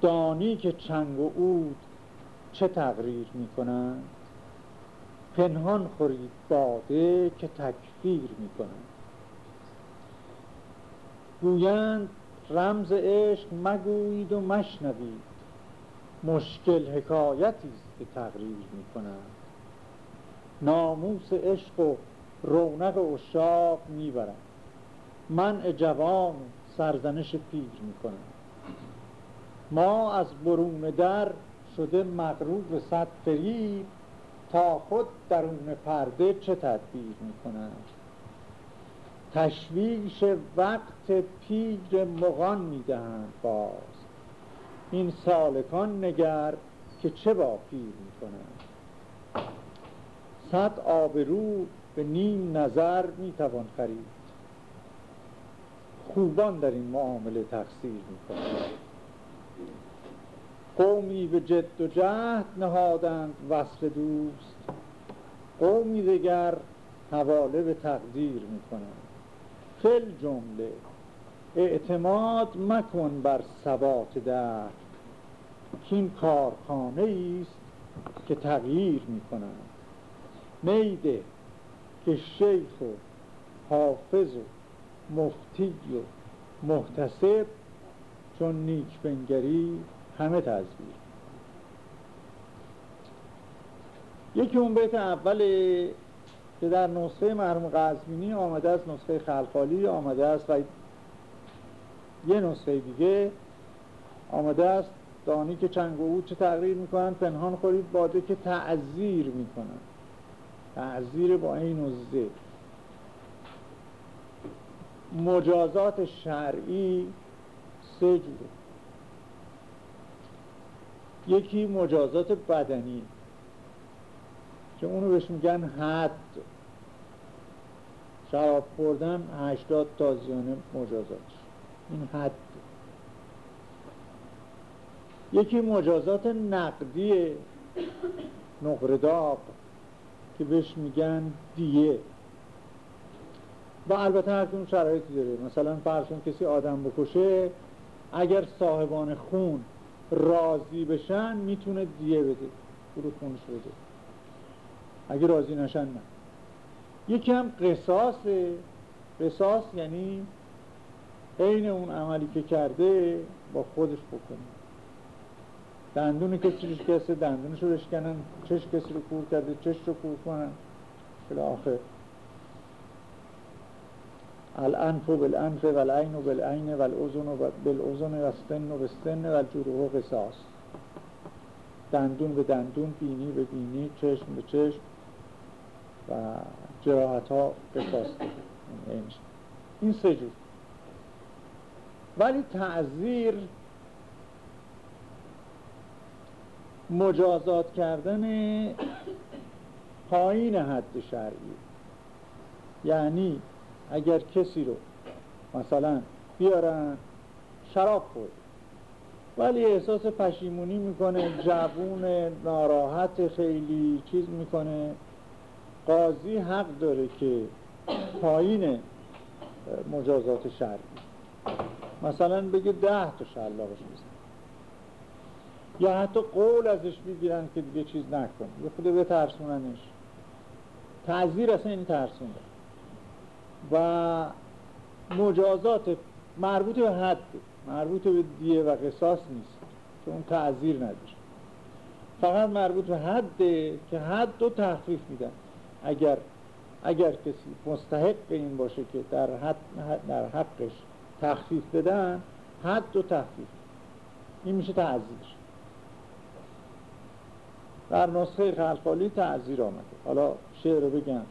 دانی که چنگ و عود چه تقریر می کنند؟ پنهان خورید باده که تکفیر می کنند. گویند رمز عشق مگویید و مشنوید مشکل حکایتی است که تقریر می کنند. ناموس عشق و رونق اشاق می‌برند من جوان سرزنش پیر می‌کنم ما از برون در شده مغروب صد فریب تا خود درون پرده چه تدبیر می‌کنند؟ تشویش وقت پیر مغان می‌دهند باز. این سالکان نگر که چه با پیر می‌کنند؟ صد آبرو به نیم نظر می‌توان خرید. خوبان در این معامله تقصیر می‌کنند. قومی به جد و جهد نهادند وصل دوست. قومی دگر حواله به تقدیر می‌کنند. فل جمله اعتماد مکن بر ثبات در که این کارخانه است که تغییر می‌کنند. میده که شیخ و حافظ و مفتی و محتسب چون نیک بنگری همه تزبیر یکی اون بیت اول که در نسخه مرحوم قزمینی آمده است نسخه خلقالی آمده است و یه نسخه دیگه آمده است. دانی که چنگ و او چه تغییر می‌کنن؟ پنهان خورید باده که تعذیر می‌کنن. تعذیر با این و مجازات شرعی سه جوره. یکی مجازات بدنی که اونو بهش میگن حد. شراب خوردن هشتاد تازیانه مجازات. این حد. یکی مجازات نقدی نقرداق که بهش میگن دیه. و البته هر شرایطی داره. مثلا فرض کسی آدم بکشه اگر صاحبان خون راضی بشن می‌تونه دیه بده. برو خونش بده اگه راضی نشن نه. یکی هم قصاص قصاص یعنی عین اون عملی که کرده با خودش بکنه. دندون کسی رو دندونش رو بشکنن چش کسی رو کور کرده چش رو کور کنن. آخر الانف بالانف والعین بالعین والعزن بالعزن و سن و سن و الجروح قصاص دندون به دندون بینی به بینی چشم به چشم و جراحت ها قصاص این سه جور. ولی تعذیر مجازات کردن پایین حد شرعی. یعنی اگر کسی رو مثلا بیارن شراب خورد. ولی احساس پشیمونی می‌کنه جوون ناراحت خیلی چیز می‌کنه. قاضی حق داره که پایین مجازات شرعی مثلا بگه ده تا شلاقش میزن یا حتی قول ازش بگیرن که دیگه چیز نکن. یه خود به ترسوننش تعذیر اصلا این ترسونده و مجازات مربوط به حد مربوط به دیه و قصاص نیست که اون تعذیر نداره. فقط مربوط به حده که حد رو تخفیف میدن. اگر اگر کسی مستحق این باشه که در, حد در حقش تخفیف بدن حد رو تخفیف این میشه تعذیر. در نسخه خلقالی تعذیر آمده. حالا شعر رو بگم.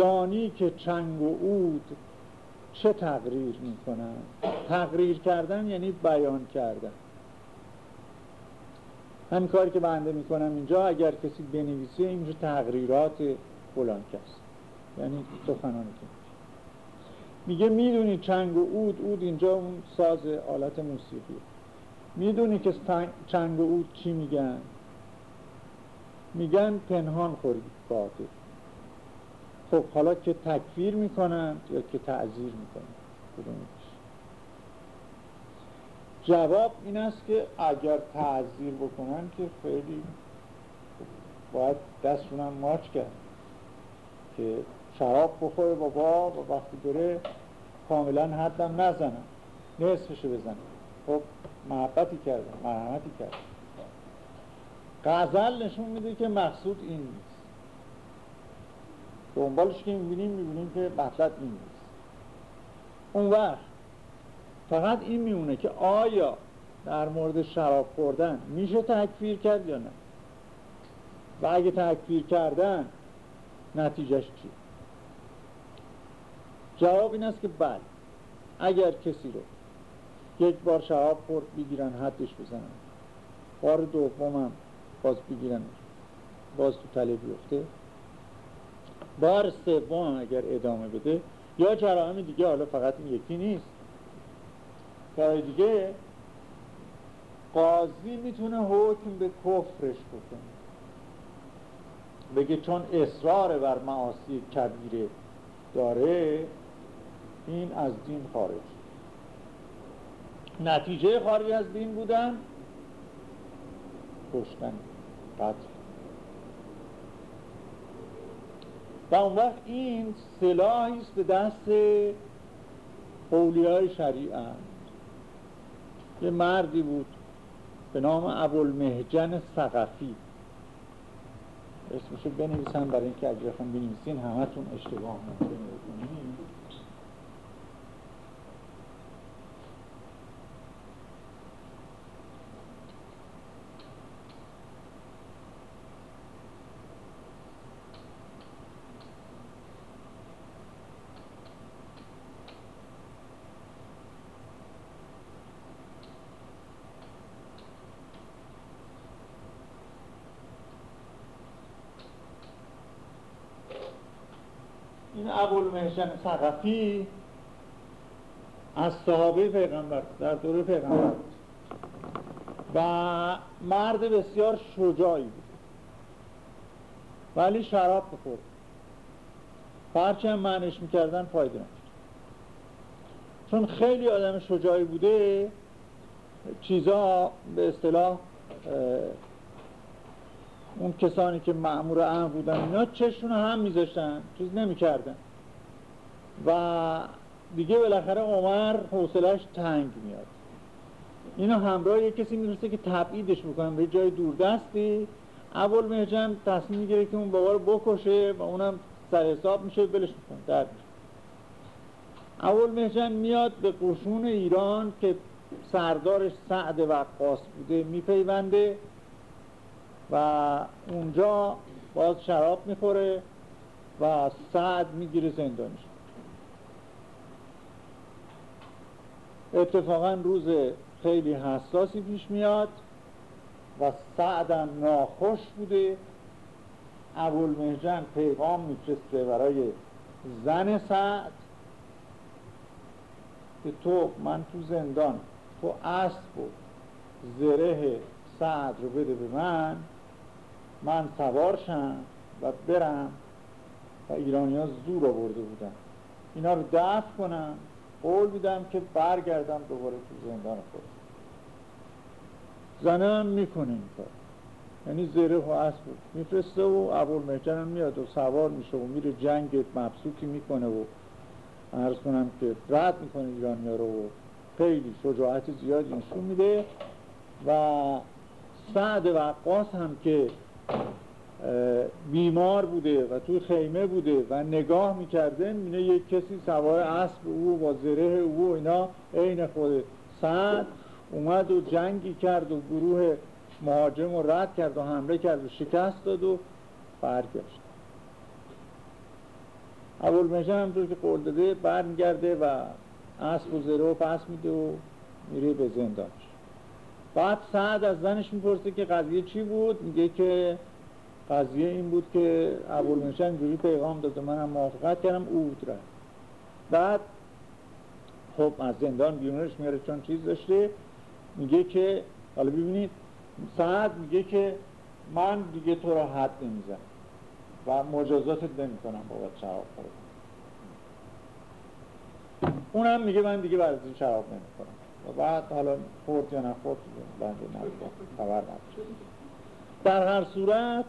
دانی که چنگ و عود چه تقریر می‌کنن تقریر کردن یعنی بیان کردن. همین کاری که بنده می‌کنم اینجا اگر کسی بنویسه اینجا تقریرات فلان کس. یعنی سخنانی که میگه می‌دونی چنگ و عود عود اینجا اون ساز آلت موسیقیه. می‌دونی که چنگ و عود چی میگن؟ میگن پنهان خورید باده خب حالا که تکفیر می‌کنن یا که تعذیر می‌کنن جواب این است که اگر تعذیر بکنن که خیلی باید دستشونم ماچ کرد که شراب بخوره بابا و وقتی بره کاملا حدم نزنن نصفشو بزنن خب محبتی کردن مرحمتی کردن غزل نشون میده که مقصود این نیست. دنبالش که می‌بینیم می‌بینیم که مطلب این اون وقت فقط این میمونه که آیا در مورد شراب خوردن میشه تکفیر کرد یا نه؟ و اگه تکفیر کردن نتیجهش چی؟ جواب این است که بله. اگر کسی رو یک بار شراب خورد بگیرن حدش بزنن. بار دومم باز بگیرن. باز تو تله بیفته. بار سوم اگر ادامه بده یا جرایم دیگه حالا فقط این یکی نیست. کار دیگه قاضی می‌تونه حکم به کفرش بکنه. بگه چون اصرار بر معاصی کبیره داره این از دین خارج. نتیجه خارج از دین بودن کشتن. قتل و اون وقت این سلاحی است به دست اولیای شریعت. یه مردی بود به نام ابوالمهجن سقفی اسمشو بنویسن برای اینکه اگر بخوام بنویسین همتون اشتباه ممکنه ابوالمهشن سقفی از صحابه پیغمبر در دوره پیغمبر و مرد بسیار شجاعی بود. ولی شراب بخورد هرچه معنیش می‌کردن فایده نداشت. چون خیلی آدم شجاعی بوده چیزا به اصطلاح اون کسانی که معمور امر بودن اینا چشون هم میذاشتن چیز نمی‌کردن. و دیگه بالاخره عمر حوصلش تنگ میاد. اینو همراه یک کسی می‌رسه که تبعیدش می‌کنن به جای دوردستی. اول مهجن تصمیم می‌گیره که اون بابا رو بکشه و اونم سر حساب میشه بلش می‌کنه در اول مهجن میاد به قشون ایران که سردارش سعد وقاص بوده میپیونده و اونجا باز شراب می‌خوره و سعد می‌گیره زندانش اتفاقا روز خیلی حساسی پیش میاد و سعدم ناخوش بوده. ابوالمهجن پیغام میفرسته برای زن سعد که تو من تو زندان تو اسب و زره سعد رو بده به من من سوارشم و برم. و ایرانی ها زور آورده بودن. اینا رو دفع کنم. قول میدم که برگردم دوباره تو زندان خود. زنه هم می‌کنه این کار. یعنی زره و اسب میفرسته و عبور مهجن هم میاد و سوار میشه و میره جنگ مبسوطی می‌کنه و عرض کنم که رد می‌کنه ایرانی ها رو و خیلی شجاعت زیادی نشون میده. و سعد وقاس هم که بیمار بوده و توی خیمه بوده و نگاه می‌کرده اینه یک کسی سوار اسب او با زره او و اینا عین خود سعد اومد و جنگی کرد و گروه مهاجم رو رد کرد و حمله کرد و شکست داد و برگشت. اول مشن همطور که قول داده برمیگرده و اسب و زره رو پس میده و میره به زندانش. بعد سعد از زنش می‌پرسه که قضیه چی بود؟ میگه که قضیه این بود که ابوالمنشن جوری پیغام داده منم موافقت کردم او رفت. بعد خب از زندان بیرونش میاره چون چیز داشته میگه که حالا ببینید سعد میگه که من دیگه تو را حد نمیزن و مجازاتت نمی کنم بابت شراب خورد. اونم میگه من دیگه از این شراب نمی کنم و بعد حالا خورد یا نخورد بنده خبر در هر صورت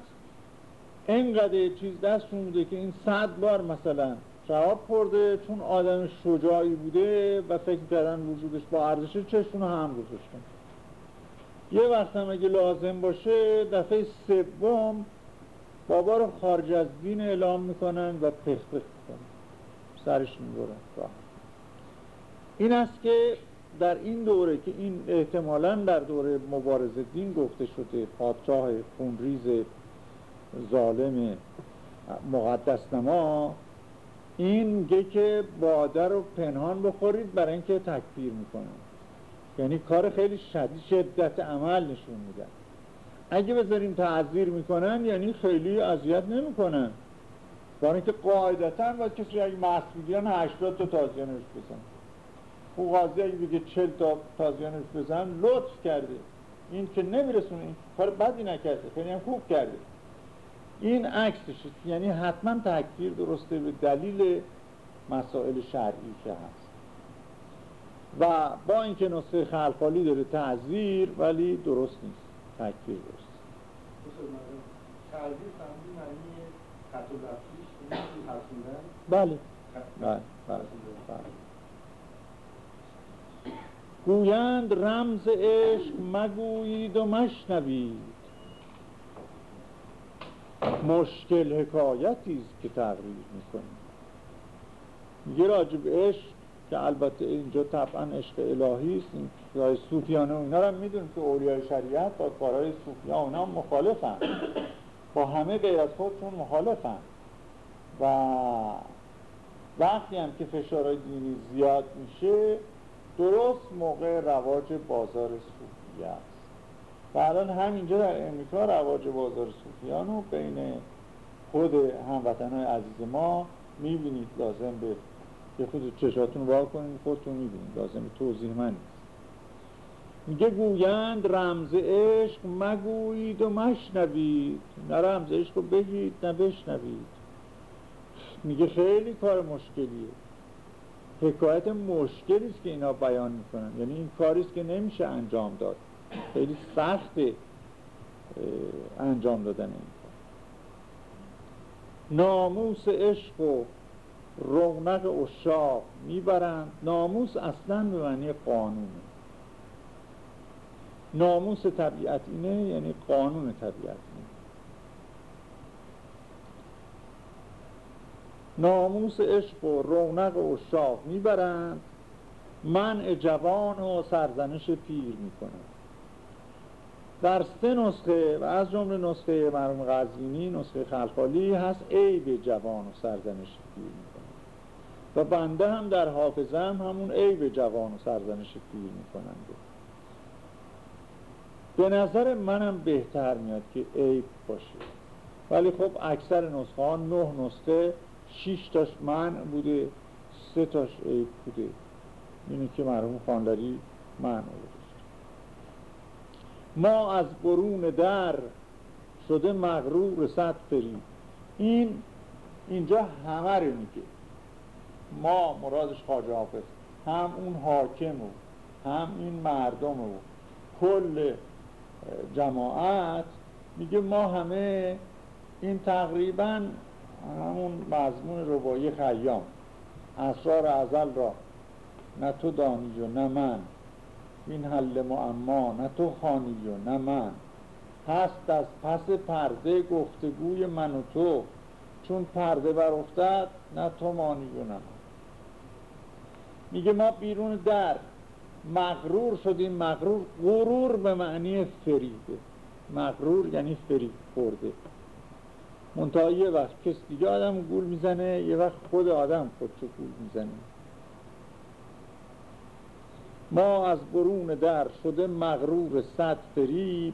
اینقدر چیز دستشون بوده که این صد بار مثلا شراب خورده چون آدم شجاعی بوده و فکر کردن وجودش با ارزشه چشون هم گذاشتن یه وقت هم اگه لازم باشه دفعه سوم بابا رو خارج از دین اعلام می‌کنن و پخ پخ می‌کنن. سرش می‌برن این است که در این دوره که این احتمالا در دوره مبارز دین گفته شده پادشاه خونریز ظالم مقدس نما این میگه که باده رو پنهان بخورید برای اینکه تکفیر می‌کنن یعنی کار خیلی شدید شدت عمل نشون میدن اگه بذاریم تعذیر می‌کنن یعنی خیلی اذیت نمی‌کنن. برای اینکه قاعدتا باید کسی اگه مست بگیرن 80 تا تازیانش بزن او قاضی اگه بگه 40 تا تازیانش بزن لطف کرده. این که نمیرسونه این کار بدی نکرده خیلی هم خوب کرده. این عکسش یعنی حتما تکفیر درسته به دلیل مسائل شرعی که هست و با اینکه نسخه خلقالی داره تعذیر ولی درست نیست تکفیر درست بله بله بله گویند رمز عشق مگویید و مشنوید مشکل حکایتی است که تقریر می‌کنیم. میگه راجب عشق که البته اینجا طبعا عشق الهی است. این صوفیانه و اینا رو می‌دونیم که اولیای شریعت با کارهای صوفیان اونا مخالفن. با همه غیر از خودشون مخالفن. و وقتی هم که فشارهای دینی زیاد میشه درست موقع رواج بازار صوفیه است. و الان همینجا در امریکا رواج بازار صوفیان رو بین خود هموطنهای عزیز ما می‌بینید. لازم به یه خود چشاتون وا کنید خودتون می‌بینید. لازم توضیح من میگه گویند رمز عشق مگویید و مشنوید. نه رمز عشق رو بگید نه بشنوید. میگه خیلی کار مشکلیه. حکایت مشکلی است که اینا بیان می‌کنن. یعنی این کاریست که نمیشه انجام داد. خیلی سخت انجام دادن این ناموس عشق و رونق اشاق می‌برند ناموس اصلا به معنی قانونه. ناموس طبیعت اینه یعنی قانون طبیعت اینه. ناموس عشق و رونق اشاق می‌برند منع جوان و سرزنش پیر می‌کنند در سه نسخه و از جمله نسخه مرحوم غزینی نسخه خلقالی هست عیب جوان و سرزنش پیر می‌کنه. و بنده هم در حافظم همون عیب جوان و سرزنش پیر می‌کنند به نظر منم بهتر میاد که عیب باشه. ولی خب اکثر نسخه ها نه نسخه شیش تاش من بوده سه تاش عیب بوده. اینه که مرحوم خانداری من ما از برون در شده مغرور صد فری این اینجا همه رو میگه. ما مرادش خواجه حافظ. هم اون حاکم و هم این مردم و کل جماعت میگه ما همه این تقریبا همون مضمون ربایی خیام. اسرار ازل را نه تو دانی و نه من. این حل معما نه تو خانی و نه من. هست از پس پرده گفتگوی من و تو. چون پرده بر افتد نه تو مانی و نه من. میگه ما بیرون در مغرور شدیم. مغرور غرور به معنی فریده مغرور یعنی فریب خورده. منتها یه وقت کس دیگه آدم گول می‌زنه یه وقت خود آدم خودشو گول می‌زنه. ما از برون در شده مغرور صد فریب.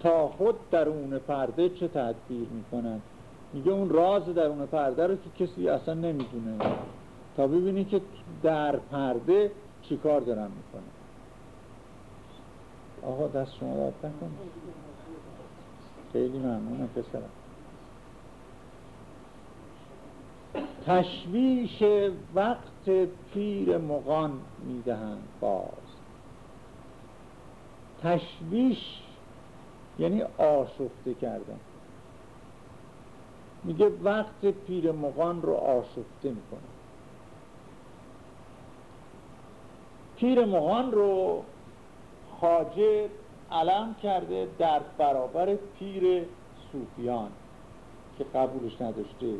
تا خود درون پرده چه تدبیر می‌کنن میگه اون راز درون پرده رو که کسی اصلا نمی‌دونه. تا ببینی که در پرده چی کار دارن می‌کنن. آقا دست شما داد کن خیلی ممنونم پسرم. تشویش وقت پیر مغان می‌دهند باز. تشویش یعنی آشفته کردن. میگه وقت پیر مغان رو آشفته می‌کنه. پیر مغان رو خاجر علم کرده در برابر پیر صوفیان که قبولش نداشته.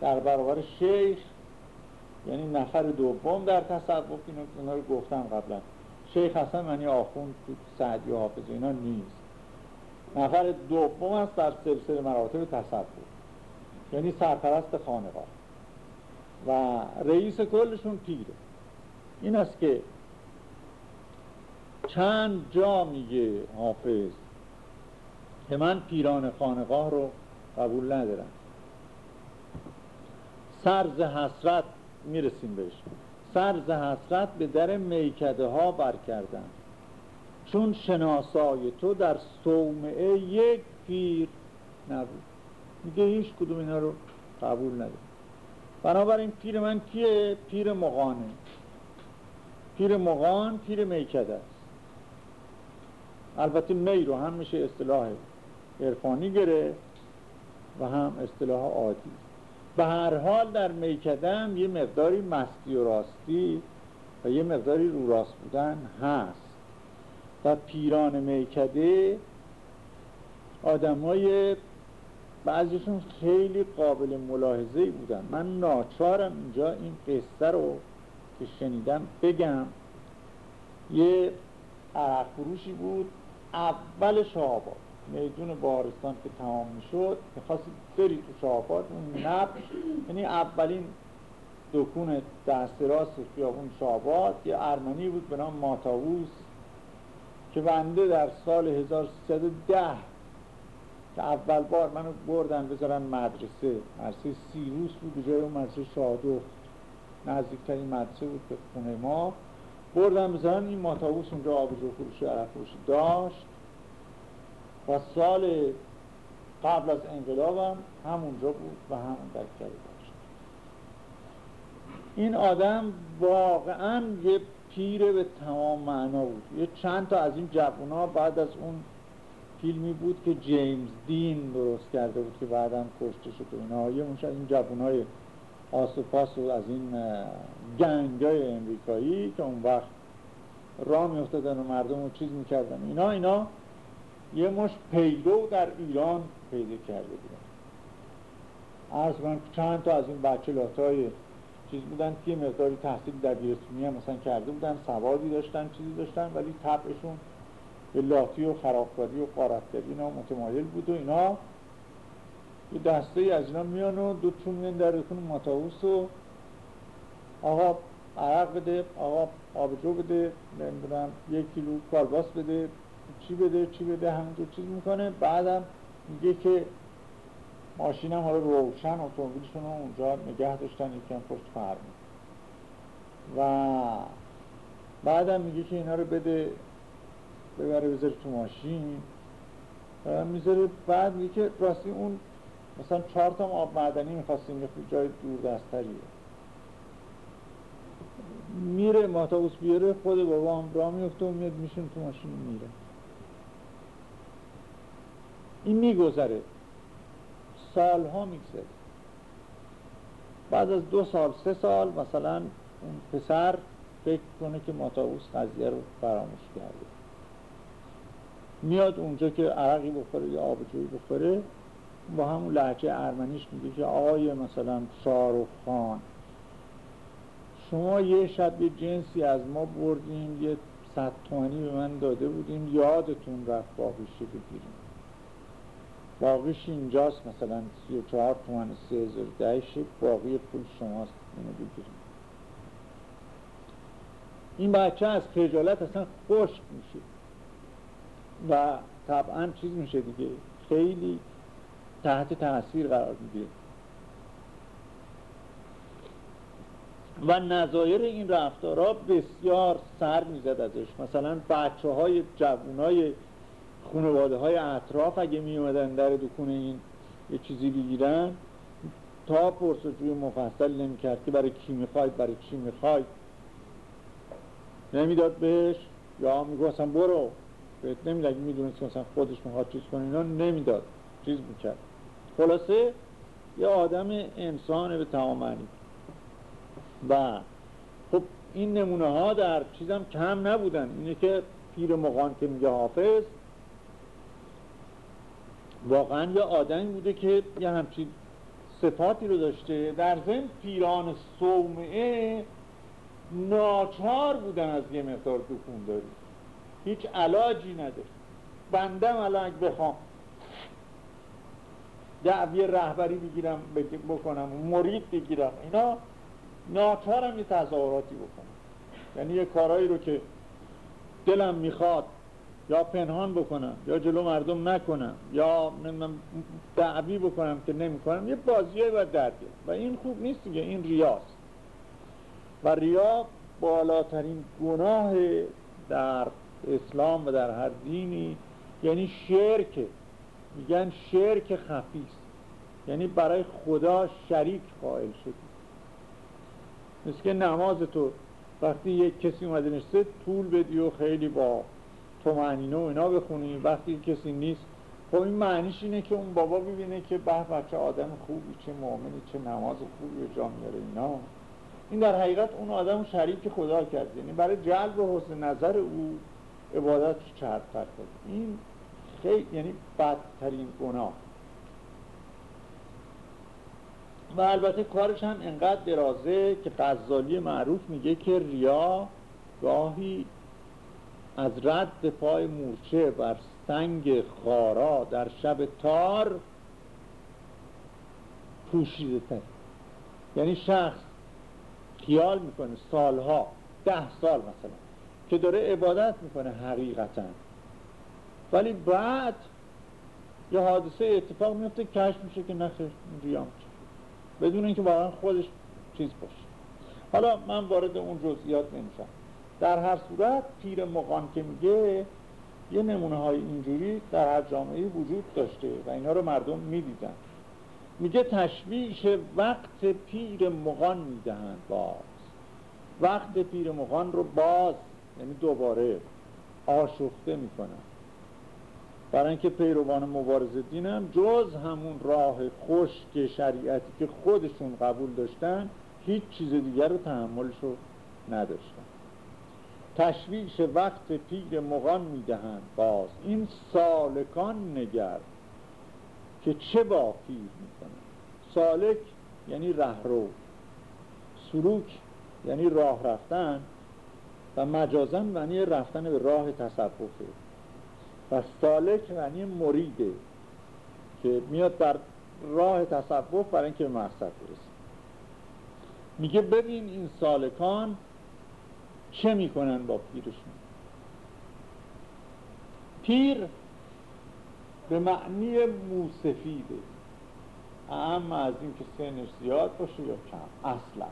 در برابر شیخ یعنی نفر دوم در تصوف اینا رو گفتم قبلا. شیخ حسن معنی آخوند تو سعدی و حافظ اینا نیست. نفر دوم است در سلسله مراتب تصوف یعنی سرپرست خانقاه. و رئیس کلشون پیره. این است که چند جا میگه حافظ که من پیران خانقاه رو قبول ندارم. سرز حسرت می‌رسیم بهش. سرز حسرت به در میکده ها بر کردن چون شناسای تو در صومعه یک پیر نبود. میگه هیچ کدوم اینا رو قبول نداره بنابراین پیر من کیه؟ پیر مغانه. پیر مغان پیر میکده است. البته می رو هم میشه اصطلاح عرفانی گره و هم اصطلاح عادی. به هر حال در میکدم یه مقداری مستی و راستی و یه مقداری رو راست بودن هست. و پیران میکده آدمای بعضیشون خیلی قابل ملاحظه بودن. من ناچارم اینجا این قصه رو که شنیدم بگم. یه عرق بود اول شعبان میدون بارستان که تمام می‌شد می‌خواستی بری تو شعبان اون نب یعنی اولین دکون دست راست خیابون شعبات یه ارمنی بود به نام ماتاووس که بنده در سال 1310 که اول بار منو بردن بذارن مدرسه. مدرسه سیروس بود به جای اون مدرسه شادو. نزدیکترین مدرسه بود به خونه ما. بردن بذارن این ماتاووس اونجا آبجو فروشی عرق فروشی داشت. و سال قبل از انقلابم همونجا بود و همون دکتری داشت این آدم واقعا یه پیره به تمام معنا بود. یه چند تا از این جوونا بعد از اون فیلمی بود که جیمز دین درست کرده بود که بعدم کشته شد اینا. یه از این جوانای آسوپاس و از این گنگای امریکایی که اون وقت راه میافتادن و مردم رو چیز می‌کردن. اینا اینا یه مش پیرو در ایران پیدا کرده بودن. عرض کنم چند تا از این بچه لاتای چیز بودن که مقداری تحصیل در بیرسونی هم مثلا کرده بودن سوادی داشتن چیزی داشتن ولی طبعشون به لاتی و خرابکاری و قارتگری اینا متمایل بود و اینا یه دسته از اینا میان و دو چون میان در رکون ماتاوس و آقا عرق بده آقا آبجو بده نمی‌دونم یک کیلو کالباس بده چی بده چی بده همینطور چیز می‌کنه. بعدم میگه که ماشینم حالا روشن اتومبیلشون رو اونجا نگه داشتن یکم پشت فرمون و بعدم میگه که اینا رو بده ببره بذاره تو ماشین. می‌ذاره بعد میگه که راستی اون مثلا چهار تا آب معدنی می‌خواستیم یه جای دور دستریه میره ماتابوس بیاره خود بابا هم را میفته و میاد میشون تو ماشین میره این میگذره. سالها میگذره. بعد از دو سال سه سال مثلا اون پسر فکر کنه که ماتاوس قضیه رو فراموش کرده. میاد اونجا که عرقی بخوره یا آبجوی بخوره با همون لحجه ارمنیش میگه که آقای مثلا شارخ خان شما یه شب یه جنسی از ما بردیم یه صد تومنی به من داده بودیم یادتون رفت باقیشی بگیریم. باقیش اینجاست مثلا سی و چهار تومن سی هزار باقی پول شماست. اینو بگیریم. این بچه از خجالت اصلا خشک میشه. و طبعا چیز میشه دیگه. خیلی تحت تاثیر قرار می‌گیره و نظایر این رفتارها بسیار سر می‌زد ازش. مثلا بچه های جوون های خانواده های اطراف اگه می اومدن در دکونه این یه چیزی بگیرن تا پرسجوی مفصل نمی‌کرد که برای کی می‌خواید برای کی می‌خواید. نمی‌داد بهش یا میگو برو. بهت نمی‌داد می‌دونست که مثلا خودش می‌خواد چیز کنه اینا نمی‌داد. چیز می‌کرد. خلاصه یه آدم انسان به تمام معنی. و خب این نمونه ها در چیزم کم نبودن. اینه که پیر مغان که میگه حافظ واقعا یه آدمی بوده که یه همچین صفاتی رو داشته. در ضمن پیران صومعه ناچار بودن از یه مقدار دکون داری. هیچ علاجی نداشت. بندم الان بخوام دعوی رهبری بگیرم بکنم مرید بگیرم اینا ناچارم یه تظاهراتی بکنم. یعنی یه کارهایی رو که دلم می‌خواد یا پنهان بکنم یا جلو مردم نکنم یا دعوی بکنم که نمی‌کنم یه بازیه و درده. و این خوب نیست دیگه این ریاست. و ریا بالاترین گناه در اسلام و در هر دینی یعنی شرک میگن شرک خفیست یعنی برای خدا شریک قائل شدی. مثل که نماز تو وقتی یک کسی اومده نشسته طول بدی و خیلی با تو معنینه و اینا بخونی وقتی کسی نیست. خب این معنیش اینه که اون بابا ببینه که به بچه آدم خوبی چه مؤمنی چه نماز خوبی جا میاره اینا. این در حقیقت اون آدم شریک خدا کرد. یعنی برای جلب حسن نظر او عبادت چرد کرد این خیلی یعنی بدترین گناه. و البته کارش هم انقدر درازه که غزالی معروف میگه که ریا گاهی از رد پای مورچه بر سنگ خارا در شب تار پوشیده تر. یعنی شخص خیال می‌کنه سالها ده سال مثلا که داره عبادت می‌کنه حقیقتا. ولی بعد یه حادثه اتفاق میفته کشف میشه که نخیر ریا بدون اینکه واقعا خودش چیز باشه. حالا من وارد اون جزئیات نمیشم. در هر صورت پیر مقان که میگه یه نمونه های اینجوری در هر جامعه وجود داشته و اینا رو مردم می‌دیدن. میگه تشویش وقت پیر مغان می‌دهند باز. وقت پیر مغان رو باز یعنی دوباره آشفته می‌کنن. برای اینکه پیروان مبارز دین هم جز همون راه خشک شریعتی که خودشون قبول داشتن هیچ چیز دیگر رو تحملش رو نداشتن. تشویش وقت پیر مغان می‌دهند باز. این سالکان نگر که چه با پیر می‌کنن سالک یعنی رهرو سلوک یعنی راه رفتن و مجازن معنی رفتن به راه تصففه و سالک معنی مریده که میاد در راه تصوف برای اینکه به مقصد برسه. میگه ببین این سالکان چه می‌کنن با پیرشون؟ پیر به معنی موسفیده. اما از این که سنش زیاد باشه یا کم. اصلا.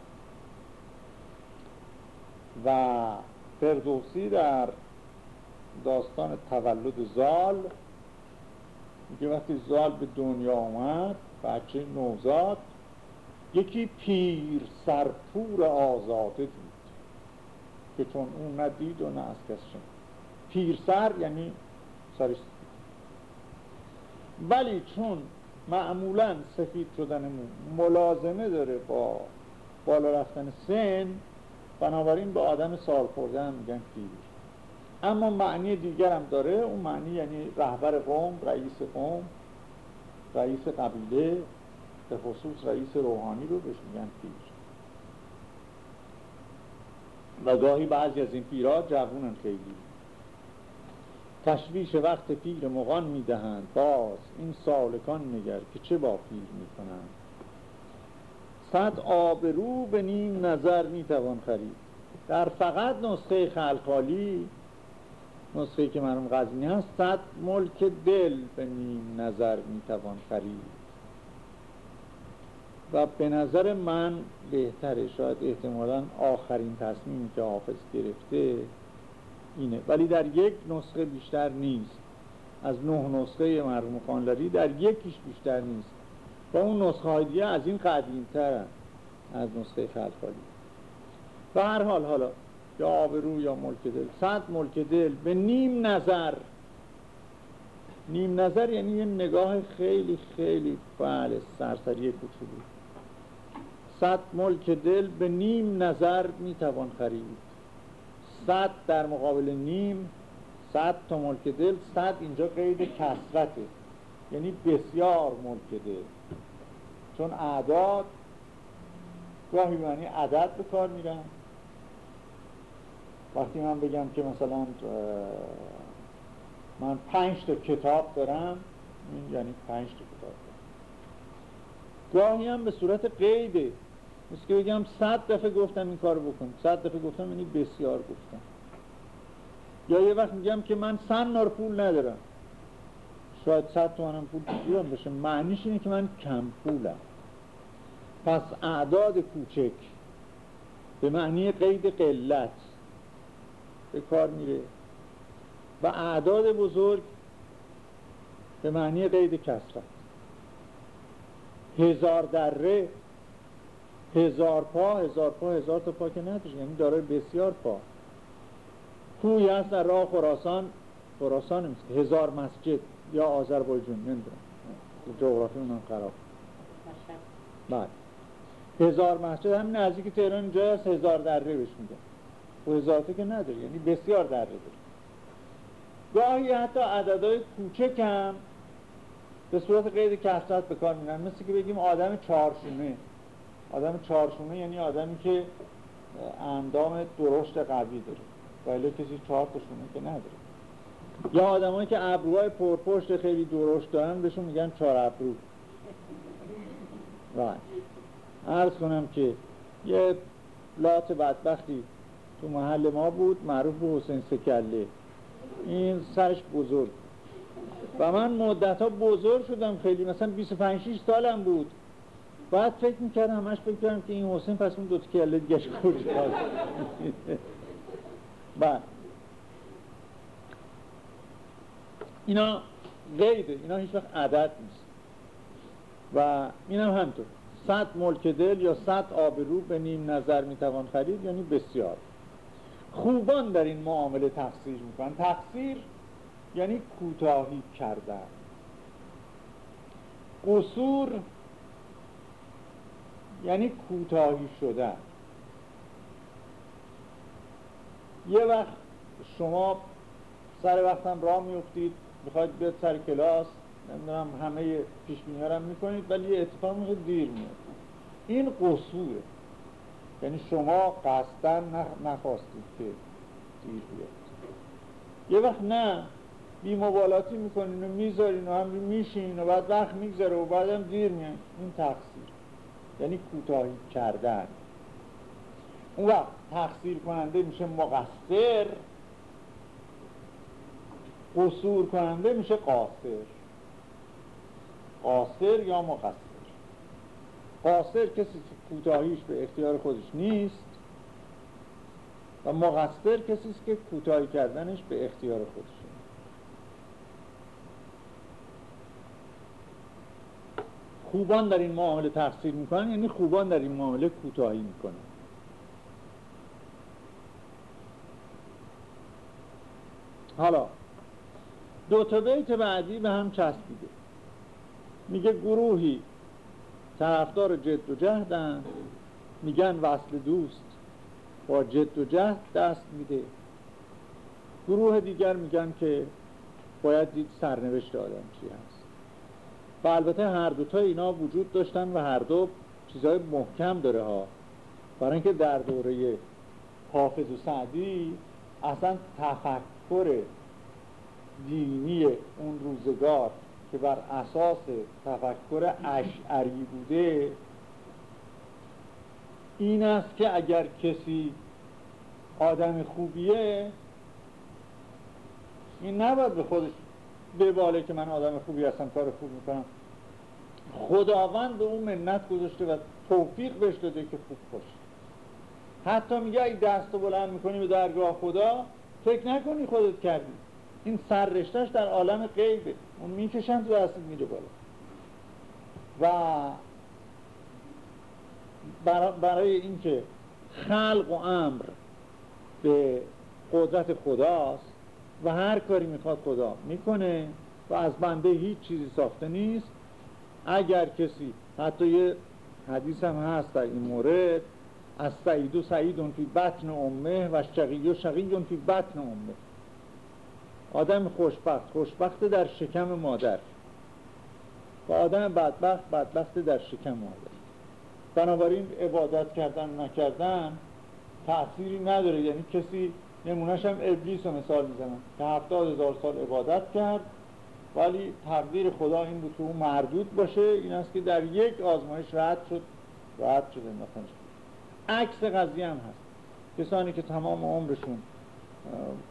و فردوسی در داستان تولد زال میگه وقتی زال به دنیا آمد بچه نوزاد یکی پیر سرپور آزاده دید که چون اون ندید و نه از کس پیر سر یعنی سرش ولی چون معمولا سفید شدن ملازمه داره با بالا رفتن سن بنابراین به آدم سال خورده میگن پیر اما معنی دیگر هم داره اون معنی یعنی رهبر قوم رئیس قوم رئیس قبیله به خصوص رئیس روحانی رو بهش میگن پیر و گاهی بعضی از این پیرها جوونن خیلی. تشویش وقت پیر مغان می‌دهند. باز این سالکان نگر که چه با پیر می‌کنند؟ صد آبرو به نیم نظر می‌توان خرید. در فقط نسخه خلخالی نسخه که مرموم غزنی هست صد ملک دل به نیم نظر می‌توان خرید. و به نظر من بهتره شاید احتمالا آخرین تصمیمی که حافظ گرفته اینه. ولی در یک نسخه بیشتر نیست. از نه نسخه مرحوم خانلری در یکیش بیشتر نیست. و اون نسخه دیگه از این قدیم از نسخه خلخالی. و هر حال حالا یا آبرو یا ملک دل. صد ملک دل به نیم نظر. نیم نظر یعنی یه نگاه خیلی خیلی بله سرسری کوچولو. صد ملک دل به نیم نظر می‌توان خرید. صد در مقابل نیم صد تا ملک دل صد اینجا قید کسرته یعنی بسیار ملک دل. چون اعداد گاهی معنی عدد به کار میرن. وقتی من بگم که مثلا من پنج تا کتاب دارم یعنی پنج تا کتاب دارم. گاهی هم به صورت قیده. مثل که بگم صد دفعه گفتم این کار بکن. صد دفعه گفتم یعنی بسیار گفتم. یا یه وقت میگم که من سن پول ندارم. شاید صد تومنم پول گیرم بشه معنیش اینه که من کم پولم. پس اعداد کوچک. به معنی قید قلت. به کار میره. و اعداد بزرگ به معنی قید کسرت. هزار دره هزار پا هزار پا هزار تا پا که نداره یعنی داره بسیار پا. کوی هست در راه خراسان. خراسان نیست. هزار مسجد یا آذربایجان نمی‌دونم. جغرافی اونم خراب. بعد هزار مسجد. همین نزدیک تهران اینجا هست. هزار دره بهش میگن. و هزار که نداره. یعنی بسیار دره داره. گاهی حتی عددهای کوچک هم به صورت قید کسرت به کار میرن مثل که بگیم آدم چارشونه آدم چارشونه یعنی آدمی که اندام درشت قوی داره. ولی کسی چهار شونه که نداره. یا آدمایی که ابروهای پرپشت خیلی درشت دارن بهشون میگن چهار ابرو. رای عرض کنم که یه لات بدبختی تو محل ما بود معروف به حسین سکله. این سرش بزرگ. و من مدت ها بزرگ شدم خیلی مثلا 25 6 سالم بود. بعد فکر می‌کردم همش فکر کردم که این حسین پس اون دو کله دیگه کجاست بعد. اینا قیده اینا هیچ وقت عدد نیست. و اینم همطور صد ملک دل یا صد آبرو به نیم نظر می‌توان خرید یعنی بسیار. خوبان در این معامله تقصیر می‌کنن. تقصیر یعنی کوتاهی کردن. قصور یعنی کوتاهی شدن. یه وقت شما سر وقتم راه میفتید می‌خواید بیاد سر کلاس نمی‌دونم همه پیش هم می‌کنید ولی یه اتفاق میشه دیر میاد این قصوره. یعنی شما قصدا نخواستید که دیر بیاد یه وقت نه مبالاتی می‌کنین و می‌ذارین و هم میشین و بعد وقت میگذره و بعدم دیر میاد. این تقصیر. یعنی کوتاهی کردن. اون وقت تقصیر کننده میشه مقصر قصور کننده میشه قاصر. قاصر یا مقصر؟ قاصر کسی که کوتاهیش به اختیار خودش نیست و مقصر کسی که کوتاهی کردنش به اختیار خودش خوبان در این معامله تقصیر می‌کنن یعنی خوبان در این معامله کوتاهی می‌کنن. حالا دو تا بیت بعدی به هم چسبیده. میگه گروهی طرفدار جد و جهدن میگن وصل دوست با جد و جهد دست میده. گروه دیگر میگن که باید دید سرنوشت آدم چی هست. البته هر دوتا اینا وجود داشتن و هر دو چیزهای محکم داره ها. برای اینکه در دوره حافظ و سعدی اصلا تفکر دینی اون روزگار که بر اساس تفکر اشعری بوده این است که اگر کسی آدم خوبیه این نباید به خودش بباله که من آدم خوبی هستم کار خوب می‌کنم. خداوند به اون منت گذاشته و توفیق بهش داده که خوب باشه. حتی میگه اگه دست بلند می‌کنی به درگاه خدا فکر نکنی خودت کردی. این سررشتش در عالم غیبه. اون می‌کشن تو دستت میره بالا. و برای اینکه خلق و امر به قدرت خداست و هر کاری می‌خواد خدا می‌کنه و از بنده هیچ چیزی ساخته نیست اگر کسی حتی یه حدیث هم هست در این مورد از سعید و سعید فی بطن امه و شقی و شقی فی بطن امه. آدم خوشبخت خوشبخت در شکم مادر. و آدم بدبخت بدبخت در شکم مادر. بنابراین عبادت کردن نکردن تأثیری نداره. یعنی کسی نمونهش هم ابلیس رو مثال می‌زنم. که هفتاد هزار سال عبادت کرد ولی تقدیر خدا این بود که اون مردود باشه. این است که در یک آزمایش رد شد رد شد انداختنش عکس قضیه هم هست. کسانی که تمام عمرشون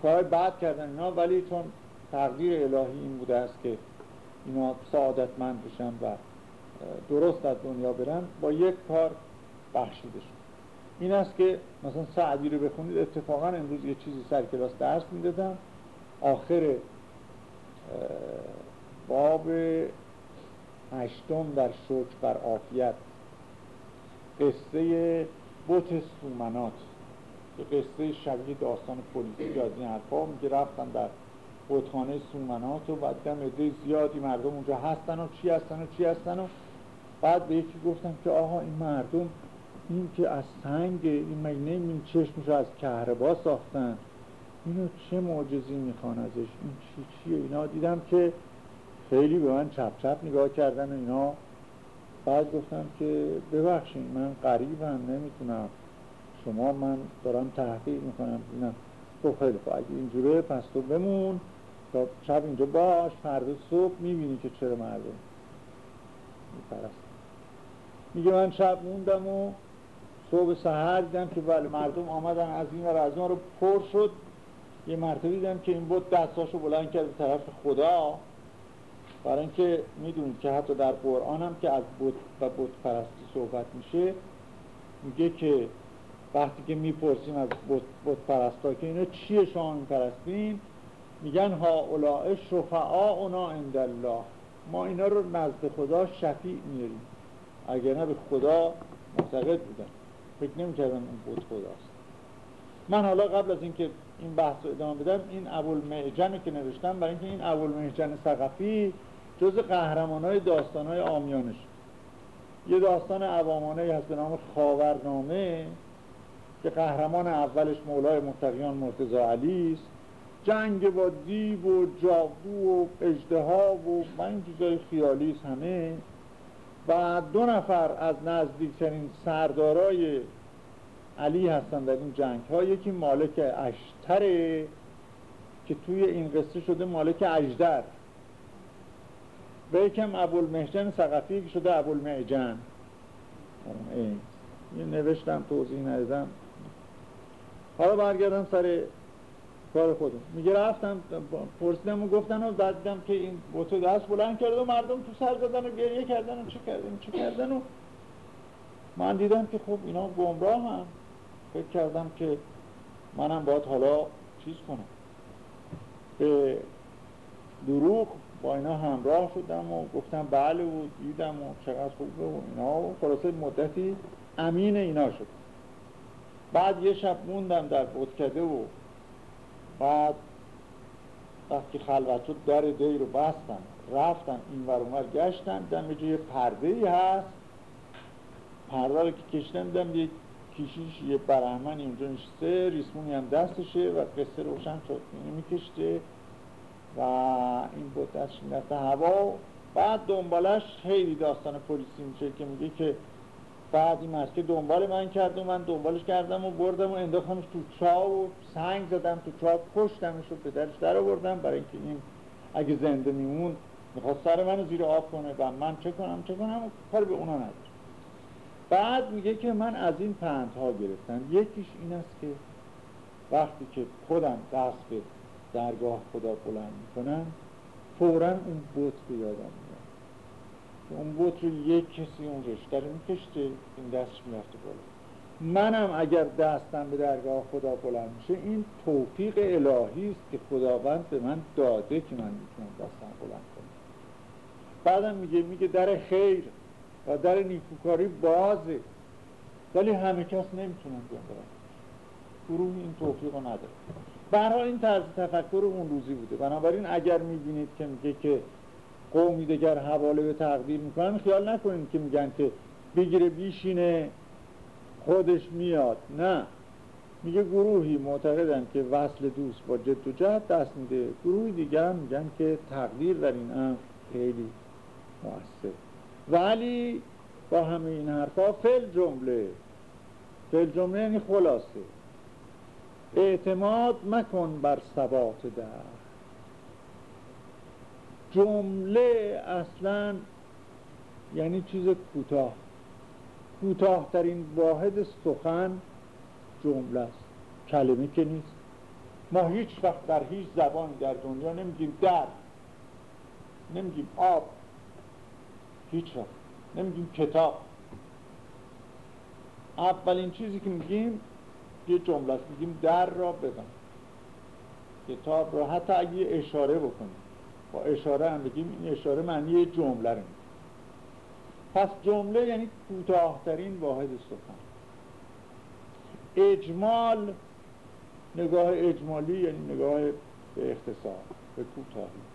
کار بد کردن اینا ولی چون تقدیر الهی این بوده است که اینا سعادتمند بشن و درست از دنیا برن با یک کار بخشیده شد. این است که مثلا سعدی رو بخونید اتفاقا امروز یه چیزی سر کلاس درس می‌دادم. آخر باب هشتم در شکر بر عافیت. قصه بوت سومنات. که قصه شبیه داستان پلیسی از این حرفا میگه رفتن در بودخانه سومنات و بعد دم زیادی مردم اونجا هستن و چی هستن و چی هستن و بعد به یکی گفتم که آها این مردم این که از سنگ این مگه این چشمش از کهربا ساختن. اینو چه معجزی می‌خوان ازش؟ این چی چیه؟ اینا دیدم که خیلی به من چپ چپ نگاه کردن اینا. بعد گفتم که ببخشید من قریبم نمی‌تونم. شما من دارم تحقیق می‌کنم. اینم تو خب خیلی خوب. اگه اینجوره پس تو بمون. تا شب اینجا باش. فردا صبح می‌بینی که چرا مردم میگه من شب موندم و صبح سهر دیدم که بله مردم آمدن از این و از اون رو پر شد. یه مرتبه دیدم که این بود دستاشو بلند کرد طرف خدا. برای اینکه می‌دونید که حتی در قرآن هم که از بود و بود پرستی صحبت میشه میگه که وقتی که می‌پرسیم از بود پرستا که اینا چیه شما میپرستین میگن ها اولاء شفعا اونا الله ما اینا رو نزد خدا شفیع میاریم اگر نه به خدا معتقد بودن. فکر نمی‌کردم اون بود خداست. من حالا قبل از اینکه این بحث رو ادامه بدم. این ابول محجن که نوشتم برای اینکه این ابول محجن سقفی جز قهرمان های داستان های آمیانش. یه داستان عوامانه هست به نام خاورنامه که قهرمان اولش مولای متقیان مرتضی علی است. جنگ با دیو و جادو و اجدها و من چیزای خیالی همه. و دو نفر از نزدیکترین سردارای علی هستن در این جنگ ها یکی مالک اشتره که توی این قصه شده مالک اجدر. و یکم ابوالمهجن سقفی که شده ابوالمعجن این نوشتم توضیح ندادم حالا برگردم سر کار خودم. میگه رفتم پرسیدم و گفتن و بعد دیدم که این بوتو دست بلند کرد و مردم تو سر زدن و گریه کردن و چه کردن چه کردن و من دیدم که خب اینا گمراه هم. فکر کردم که منم باید حالا چیز کنم. به دروغ با اینا همراه شدم و گفتم بله و دیدم و چقدر خوبه و اینا و خلاصه مدتی امین اینا شد. بعد یه شب موندم در بودکده و بعد وقتی خلوت شد در دی رو بستن رفتن این ور گشتن دم یه پرده ای هست. پرده رو که کشتن دیدم یک کشیش یه برهمنی اونجا نشسته ریسمونی هم دستشه و قصه روشن شد اینو میکشته و این بود دستش می‌رفته هوا. بعد دنبالش خیلی داستان پلیسی میشه که میگه که بعد این مسکه دنبال من کرد و من دنبالش کردم و بردم و انداختمش تو چا و سنگ زدم تو چا پشتمش و پدرش در آوردم. برای اینکه این اگه زنده میمون می‌خواست سر منو زیر آب کنه و من چه کنم چه کنم؟ کار به اونا نداشت. بعد میگه که من از این پندها گرفتم. یکیش این است که وقتی که خودم دست به درگاه خدا بلند می‌کنم فورا اون بوت به یادم اون بوت رو یک کسی اون رشته رو میکشته این دستش می‌رفته بالا. منم اگر دستم به درگاه خدا بلند میشه این توفیق الهی است که خداوند به من داده که من می‌تونم دستم بلند کنم. بعدم میگه میگه در خیر. و در نیکوکاری بازه. ولی همه کس نمی‌تونن بیان برن. گروه این توفیق رو نداره. برای این طرز تفکر اون روزی بوده. بنابراین اگر می‌بینید که میگه که قومی دیگر حواله به تقدیر می‌کنن خیال نکنید که میگن که بگیره بیشینه خودش میاد. نه. میگه گروهی معتقدن که وصل دوست با جد و جهد دست میده. گروهی دیگر میگن که تقدیر در این امر خیلی مؤثر ولی با همه این حرفا فل جمله. فل جمله یعنی خلاصه. اعتماد مکن بر ثبات در. جمله اصلا یعنی چیز کوتاه. کوتاهترین واحد سخن جمله است. کلمه که نیست. ما هیچ وقت در هیچ زبان در دنیا نمیگیم در. نمیگیم آب. هیچ وقت. نمیگیم کتاب. اولین چیزی که میگیم یه جمله است. میگیم در را بزن کتاب را حتی اگه اشاره بکنیم. با اشاره هم بگیم این اشاره معنی جمله رو پس جمله یعنی کوتاهترین واحد سخن. اجمال نگاه اجمالی یعنی نگاه به اختصار به کوتاهی.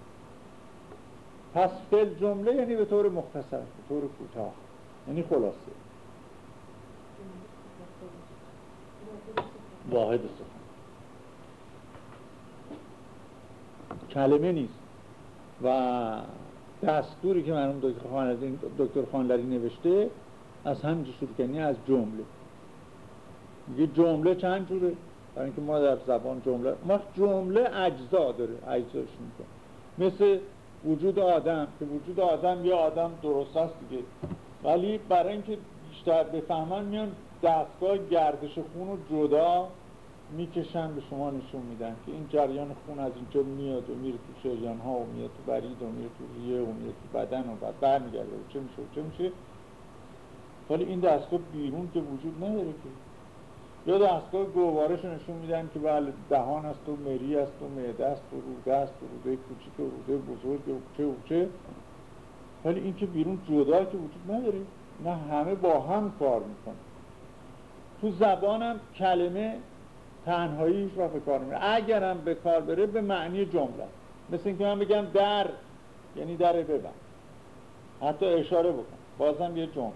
پس فل جمله یعنی به طور مختصر به طور کوتاه. یعنی خلاصه. واحد سخن کلمه نیست. و دستوری که مرحوم دکتر خانلری دکتر خانلری نوشته از همینجا شروع کنی از جمله. یه جمله چند جوره؟ برای اینکه ما در زبان جمله ما جمله اجزا داره اجزاش می‌کنه. مثل وجود آدم که وجود آدم یه آدم درست است دیگه. ولی برای اینکه بیشتر بفهمن میان دستگاه گردش خون رو جدا می‌کشن به شما نشون میدن که این جریان خون از اینجا میاد و میره تو شریان ها و میاد تو برید و میره تو ریه و میره تو بدن و بعد برمیگرده. و چه میشه؟ و چه میشه؟ ولی این دستگاه بیرون که وجود نداره که. یا دستگاه گوارش نشون میدن که بله دهان است و مری است و معده است و روده است و روده کوچیک و روده بزرگ و چه و چه ولی این که بیرون جدا که وجود نداره نه همه با هم کار می‌کنه تو زبانم کلمه تنهاییش را به کار میره اگرم به کار بره به معنی جمله. مثل اینکه من بگم در یعنی در ببند. حتی اشاره بکن. بازم یه جمله.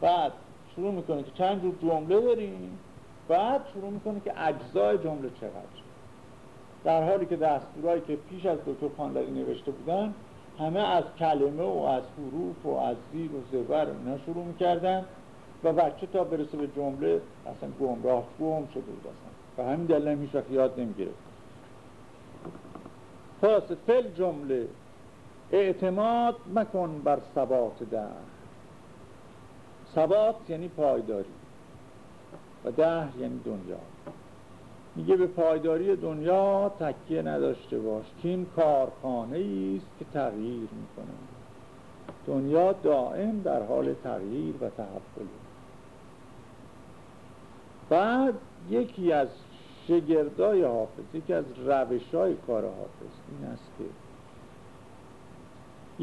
بعد شروع می‌کنه که چند جور جمله داریم بعد شروع می‌کنه که اجزای جمله چقدر در حالی که دستورهایی که پیش از دکتر خاندری نوشته بودن همه از کلمه و از حروف و از زیر و زبر اینا شروع می‌کردن و بچه تا برسه به جمله اصلا گمراه گم شده بود اصلا. و همین دلیل هیچ وقت یاد نمی‌گیره خلاصه فل جمله اعتماد مکن بر ثبات در ثبات یعنی پایداری. و دهر یعنی دنیا. میگه به پایداری دنیا تکیه نداشته باش که این کارخانه است که تغییر می‌کنه. دنیا دائم در حال تغییر و تحوله بعد یکی از شگردای حافظ یکی از روش های کار حافظ این است که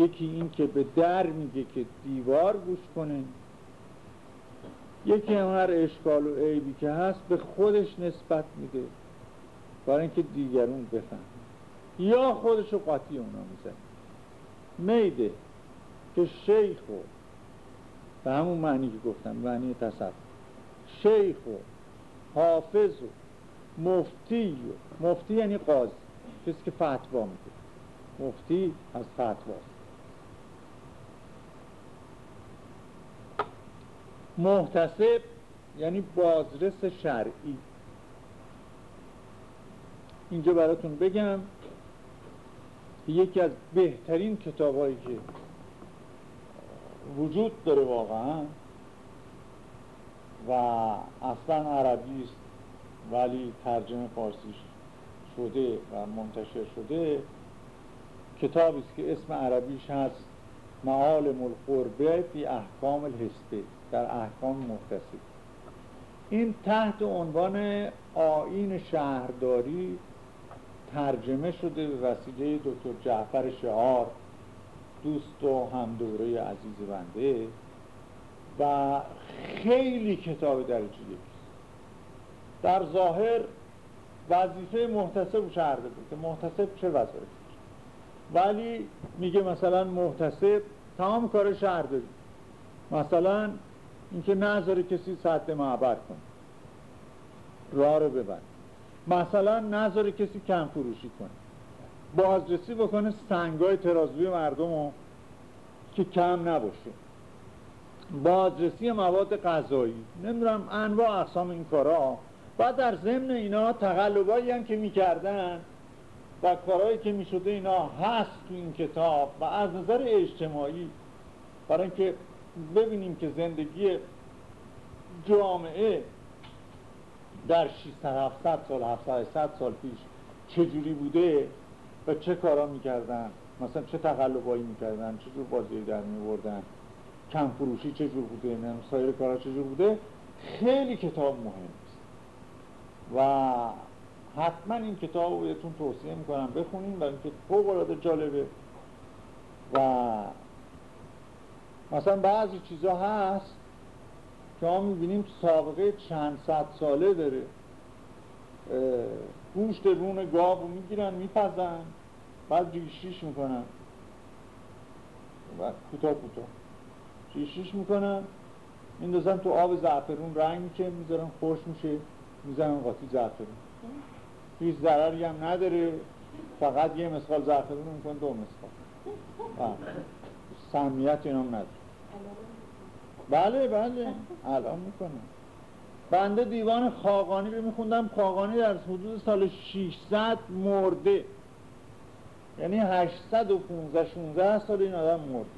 یکی این که به در میگه که دیوار گوش کنه. یکی هم هر اشکال و عیبی که هست به خودش نسبت میده. برای اینکه دیگرون بفهم یا خودشو قاطی اونا می‌زنه. میده که شیخ و به همون معنی که گفتم معنی تصف شیخ و حافظ و مفتی و مفتی یعنی قاضی. کسی که فتوا میده. مفتی از فتواست. محتسب یعنی بازرس شرعی. اینجا براتون بگم یکی از بهترین کتابایی که وجود داره واقعا و اصلا عربی است ولی ترجمه فارسی شده و منتشر شده کتابی است که اسم عربیش هست معالم القربه فی احکام الحسبه در احکام محتسب این تحت عنوان آین شهرداری ترجمه شده به وسیله دکتر جعفر شعار دوست و هم دوره عزیز بنده و خیلی کتاب درجه در ظاهر وظیفه محتسب شهرده بود که محتسب چه وظیفه؟ ولی میگه مثلا محتسب تمام کار شهر داری. مثلا اینکه نظر کسی سطح معبر کن راه رو ببند مثلا نظر کسی کم فروشی کنه. بازرسی بکنه سنگای ترازوی مردم رو که کم نباشه. بازرسی مواد غذایی. نمی‌دونم انواع اقسام این کارا. و در ضمن اینا تقلبایی هم که می‌کردن و کارهایی که می‌شده اینا هست تو این کتاب و از نظر اجتماعی برای اینکه ببینیم که زندگی جامعه در 600 700 سال 700 سال پیش چجوری بوده و چه کارا می‌کردن؟ مثلا چه تقلبایی می‌کردن؟ چه جور بازی در میوردن کم فروشی چه جور بوده؟ نه سایر کارا چه جور بوده؟ خیلی کتاب مهم است. و حتما این کتاب رو بهتون توصیه می‌کنم بخونیم و اینکه فوق العاده جالبه. و مثلا بعضی چیزا هست که ما می‌بینیم سابقه چند صد ساله داره گوشت رون گاو رو می‌گیرن میپزن بعد ریشیش می‌کنن. و کوتاه کوتاه. ریشیش می‌کنن میندازن تو آب زعفرون رنگ میشه می‌ذارن خوش میشه می‌زنن قاطی زعفرون. هیچ ضرری هم نداره فقط یه مسخال زعفرون میکن دو مسخال سمیت اینا نداره. بله بله. الان می‌کنه بنده دیوان خاقانی رو میخوندم. خاقانی در حدود سال 600 مرده. یعنی 815 16 سال این آدم مرده.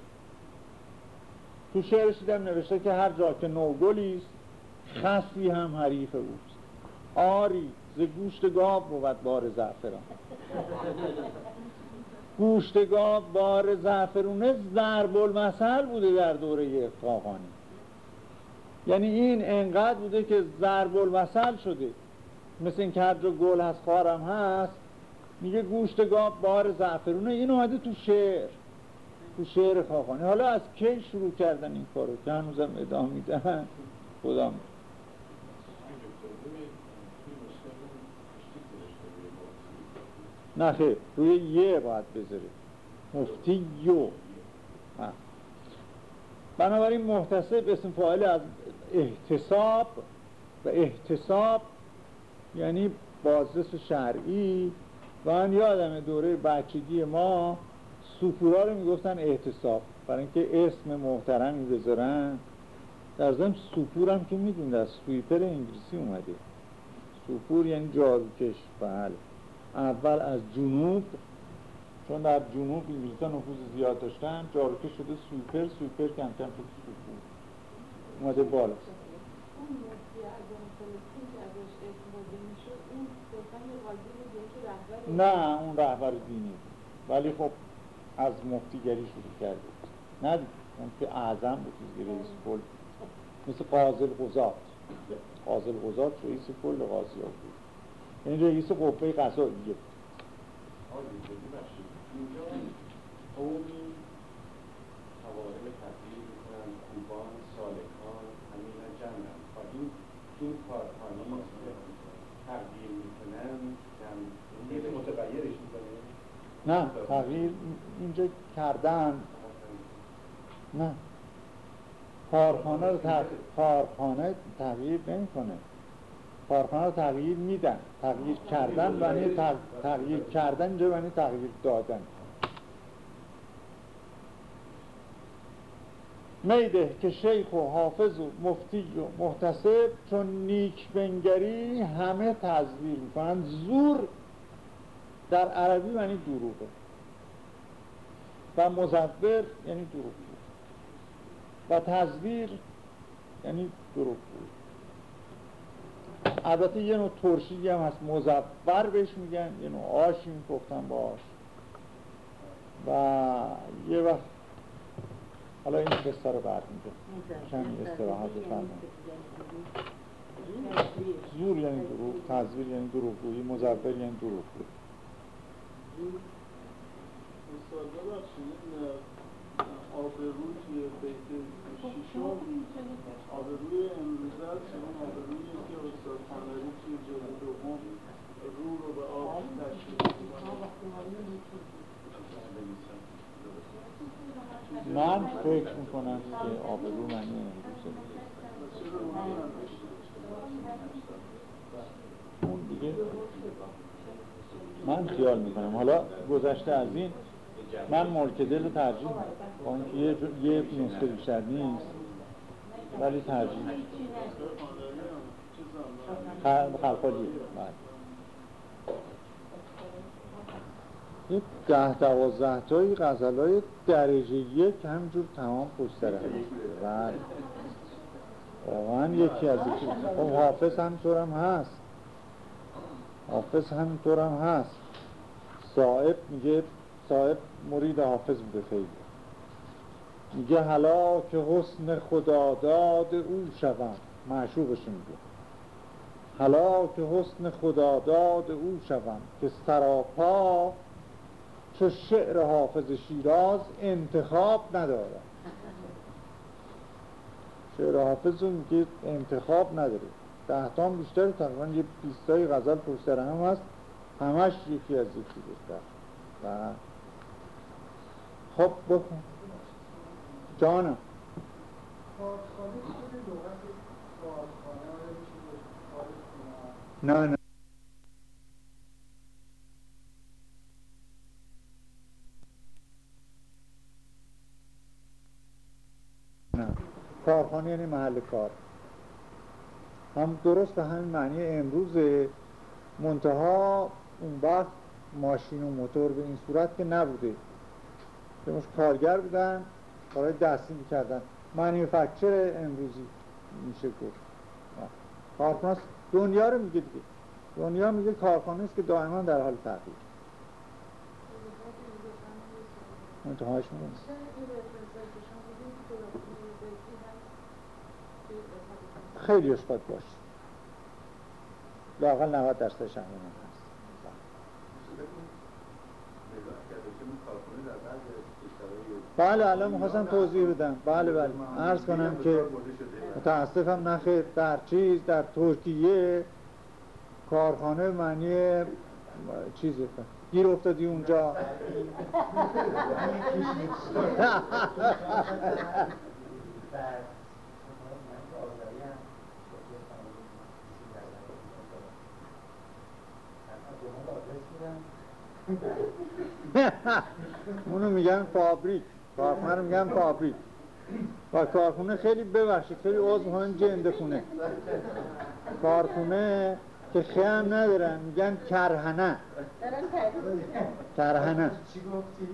تو شعرش دیدم نوشته که هر جا که نوگلیست خصی هم حریف اوست. آری ز گوشت گاو بود بار زعفران. گوشت گاو بار زعفرونه ضرب المثل بوده در دوره خاقانی. یعنی این انقدر بوده که ضرب المثل شده. مثل این که هر گل هست خارم هست میگه گوشت گاو بار زعفرونه. این اومده تو شعر تو شعر خاقانی. حالا از کی شروع کردن این کارو که هنوزم ادامه میدن؟ خدا نه روی یه باید بذاره مفتی یو. بنابراین محتسب اسم فاعل از احتساب و احتساب یعنی بازرس شرعی. و من یادم دوره بچگی ما سفورا رو می‌گفتن احتساب برای اینکه اسم محترمی بذارن در ضمن هم که می‌دونید از سویپر انگلیسی اومده. سفور یعنی جاروکش بله. اول از جنوب چون در جنوب انگلیس نفوذ زیاد داشتن جاروکش شده سویپر سویپر کم کم شده اومده بالا. نه اون رهبر دینی. ولی خب از مفتیگری شروع کرده نه اون که اعظم بود رئیس کل. مثل قاضل غزات قاضل غزات رئیس کل قاضی ها بود. این رئیس قوه قضاییه بود اینجا قومی حوارم تبدیل می‌کنن خوبان سالکان همین جمع و این این کارخانه تغییر می‌کنن متغیرش می‌کنه نه تغییر اینجا کردن. نه. کارخانه رو کارخانه تغییر نمی‌کنه. کارخانه رو تغییر میدن. تغییر کردن یعنی تغییر کردن اینجا یعنی تغییر دادن. میده که شیخ و حافظ و مفتی و محتسب چون نیک بنگری همه تزویر می‌کنن. زور در عربی یعنی دروغه. و مزبر یعنی دروغ و تزویر یعنی دروغ البته یه نوع ترشیدی هم هست. مزبر بهش میگن یه نوع آشی می‌گفتن باش. و یه وقت حالا این قصه رو بعد میگه کمی استراحت بفرمایید. زور یعنی دروغ تزویر یعنی دروغ گویی مزبر یعنی دروغ گویی آبرو توی بیت شیشم آبروی امروزه است اون آبرویی که استاد خانری توی جلد دوم رو رو به آب تشکیل من فکر می‌کنم که آبرو معنی امروزه اون دیگه من خیال می‌کنم. حالا گذشته از این من ملک دل ترجیح اینکه یه, یه نسخه بیشتر نیست ولی ترجیح خلقالی بله. یه ده دوازده تایی غزل های درجه یک همجور تمام پشتره بله. واقعا یکی از خب حافظ هم هست. حافظ همینطور هم هست. صاحب میگه صاحب مرید حافظ بوده خیلی. میگه حالا که حسن خداداد او شوم. معشوقش میگه. حالا که حسن خداداد او شوم که سراپا چو شعر حافظ شیراز انتخاب ندارم شعر حافظ میگه انتخاب نداره. دهتان بیشتر تقریبا یه بیستای غزل پشت هم هست. همش یکی از یکی بهتر و خب بکن. جانم. نه نه. نه. کارخانه یعنی محل کار. هم درست به همین معنی امروز منتها اون وقت ماشین و موتور به این صورت که نبوده. مش کارگر بودن برای دستی می‌کردن. مانیفکچر امروزی میشه گفت. کارخانه دنیا رو میگه دیگه. دنیا میگه کارخانه است که دائما در حال تغییر. منتهاش میگه خیلیش باید باشه لاقل 90 درصدش هم هست. بله الان می‌خواستم توضیح بدم. بله بله. عرض کنم که متاسفم نخیر در چیز در ترکیه کارخانه معنی چیزه. گیر افتادی اونجا. اونو میگن فابریک کارخونه رو میگن فابریک و کارخونه خیلی ببخشید خیلی عضو هن جنده خونه کارخونه که خیلی هم ندارن میگن کرهنه کرهنه چی گفتی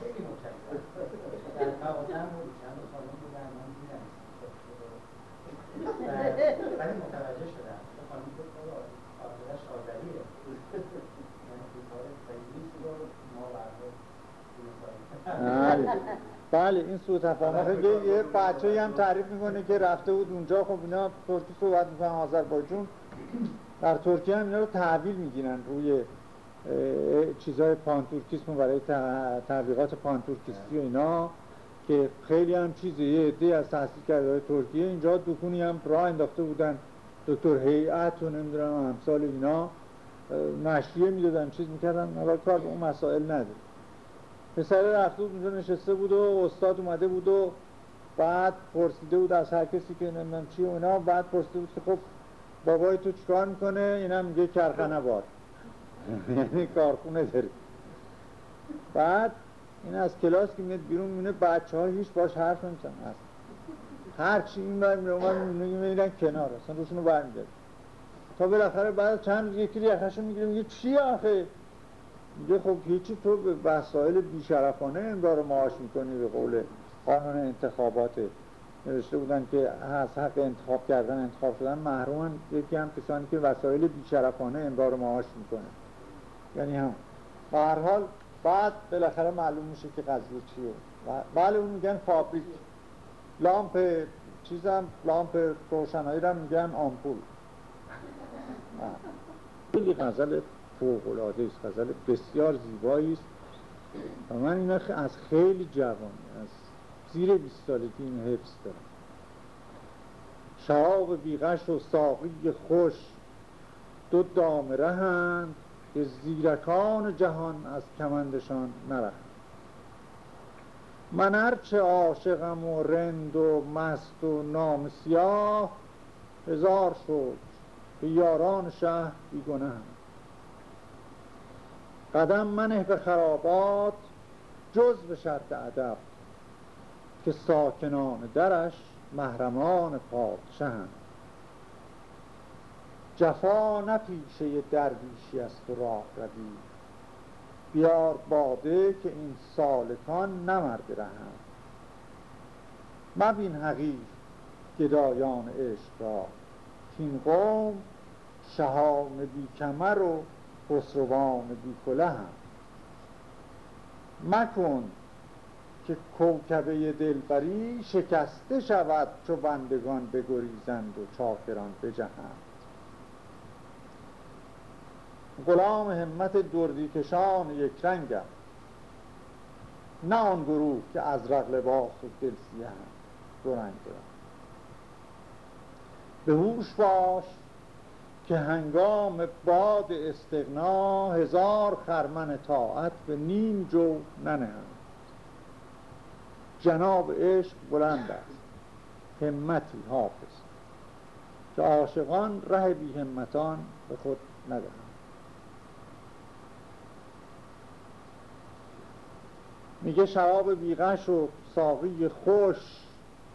خیلی مکرد در مواقع چند خانم بودن من دیدم ولی متوجه شدم خانم گفت آدرش آذریه بله. بله این سو تفاهم یه بچه هم تعریف می‌کنه که رفته بود اونجا. خب اینا ترکی صحبت می‌کنن آذربایجان در ترکیه هم اینا رو تحویل می‌گیرن روی چیزای پانتورکیسم برای تبلیغات پانتورکیستی و اینا که خیلی هم چیزی یه عده از تحصیل کرده ترکیه اینجا دکونی هم راه انداخته بودن. دکتر هیئت و نمی‌دونم امثال اینا نشریه می‌دادن چیز می‌کردن. حالا کار به اون مسائل نداره. پسر رفته بود اونجا نشسته بود و استاد اومده بود و بعد پرسیده بود از هر کسی که نمی‌دونم چی و اینا بعد پرسیده بود که خب بابای تو چیکار می‌کنه؟ اینا میگه کرخنه بار یعنی کارخونه داره بعد این از کلاس که میاد بیرون میونه بچه ها هیچ باش حرف نمیتن هست هر چی این بر میره اون میرن کنار اصلا روشون رو برمیداره تا بالاخره بعد چند یکی یخشو می‌گیره میگه چی آخه؟ میگه خب هیچی تو به وسایل بیشرفانه امرار معاش می‌کنی به قول قانون انتخابات. نوشته بودن که از حق انتخاب کردن انتخاب شدن محرومن. یکی هم کسانی که وسایل بیشرفانه امرار معاش می‌کنه. یعنی هم. به هر حال بعد بالاخره معلوم میشه که قضیه چیه. بله اون میگن فابریک. لامپ چیزم لامپ روشنایی رو میگن آمپول. خیلی غزل فوقلاده است. غزل بسیار زیبایی است. و من این از خیلی جوان از زیر 20 سالگی این حفظ دارم. شراب بیغش و ساقی خوش دو دامره هند که زیرکان جهان از کمندشان نرهند من هرچه عاشقم و رند و مست و نام سیاه هزار شد که یاران شهر بیگنه قدم منه به خرابات جز به شرط ادب که ساکنان درش محرمان پادشه هم جفا نپیشه درویشی است و راه روی. بیار باده که این سالکان نمرد رهند. مبین حقیق گدایان عشق را. این قوم شهان بی کمر و خسروان بی کله هم مکن که کوکبه دلبری شکسته شود چو بندگان بگریزند و چاکران بجهند. غلام همت دردی کشان یک رنگم نه آن گروه که از لباس و دل سیه هم دو رنگ به هوش باش که هنگام باد استغنا هزار خرمن طاعت به نیم جو ننهند. جناب عشق بلند است. همتی حافظ. که عاشقان ره بی همتان به خود ندهند. میگه شراب بیغش و ساقی خوش.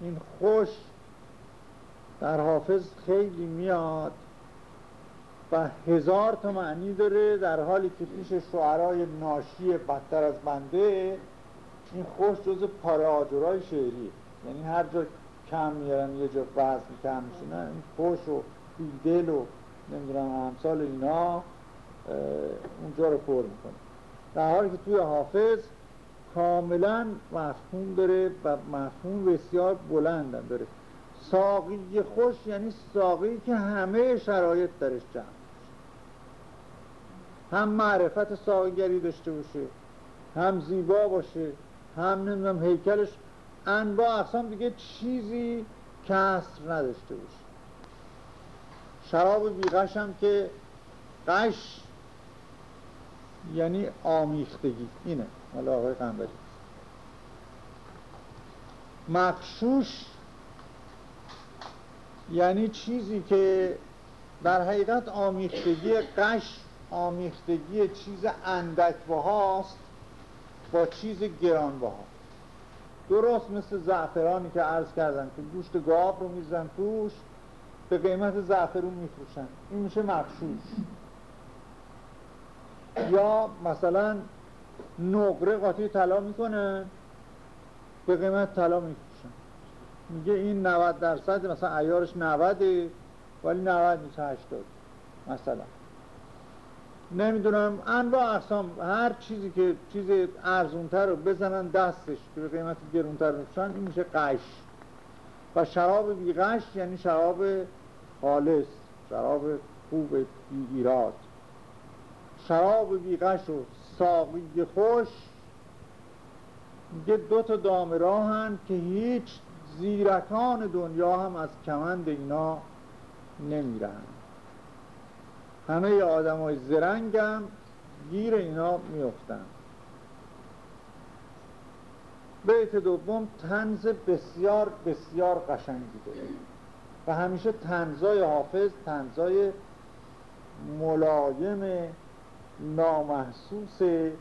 این خوش در حافظ خیلی میاد. و هزار تا معنی داره در حالی که پیش شعرهای ناشی بدتر از بنده این خوش جز پاره شعری یعنی هر جا کم میارن یه جا وزن کم میشونن این خوش و بیدل و نمی‌دونم همسال اینا اونجا رو پر می‌کنه. در حالی که توی حافظ کاملا مفهوم داره و مفهوم بسیار بلندم داره. ساقی خوش یعنی ساقی که همه شرایط درش جمع. هم معرفت ساقیگری داشته باشه هم زیبا باشه هم نمی‌دونم هیکلش انواع اقسام دیگه چیزی کسر نداشته باشه. شراب بیغش هم که قش یعنی آمیختگی اینه. حالا آقای قنبری مخشوش یعنی چیزی که در حقیقت آمیختگی قش آمیختگی چیز اندک هاست با چیز گران ها درست مثل زعفرانی که عرض کردن که گوشت گاو رو میزن توش به قیمت زعفرون میفروشن. این میشه مخشوش. یا مثلا نقره قاطی طلا می‌کنن به قیمت طلا میفروشن. میگه این 90 درصد مثلا ایارش 90 ولی 90 نیست 80 مثلا. نمی‌دونم انواع اقسام هر چیزی که چیز ارزونتر رو بزنن دستش که به قیمت گرونتر میفروشن این میشه قش و شراب بی قش یعنی شراب خالص شراب خوب بی ایراد. شراب بی قش و ساقی خوش میگه دو تا دام راهن که هیچ زیرکان دنیا هم از کمند اینا نمیرن. همه آدم های زرنگم گیر اینا میفتن بیت دوم تنز بسیار بسیار قشنگی داره. و همیشه تنزای حافظ تنزای ملایم نامحسوسه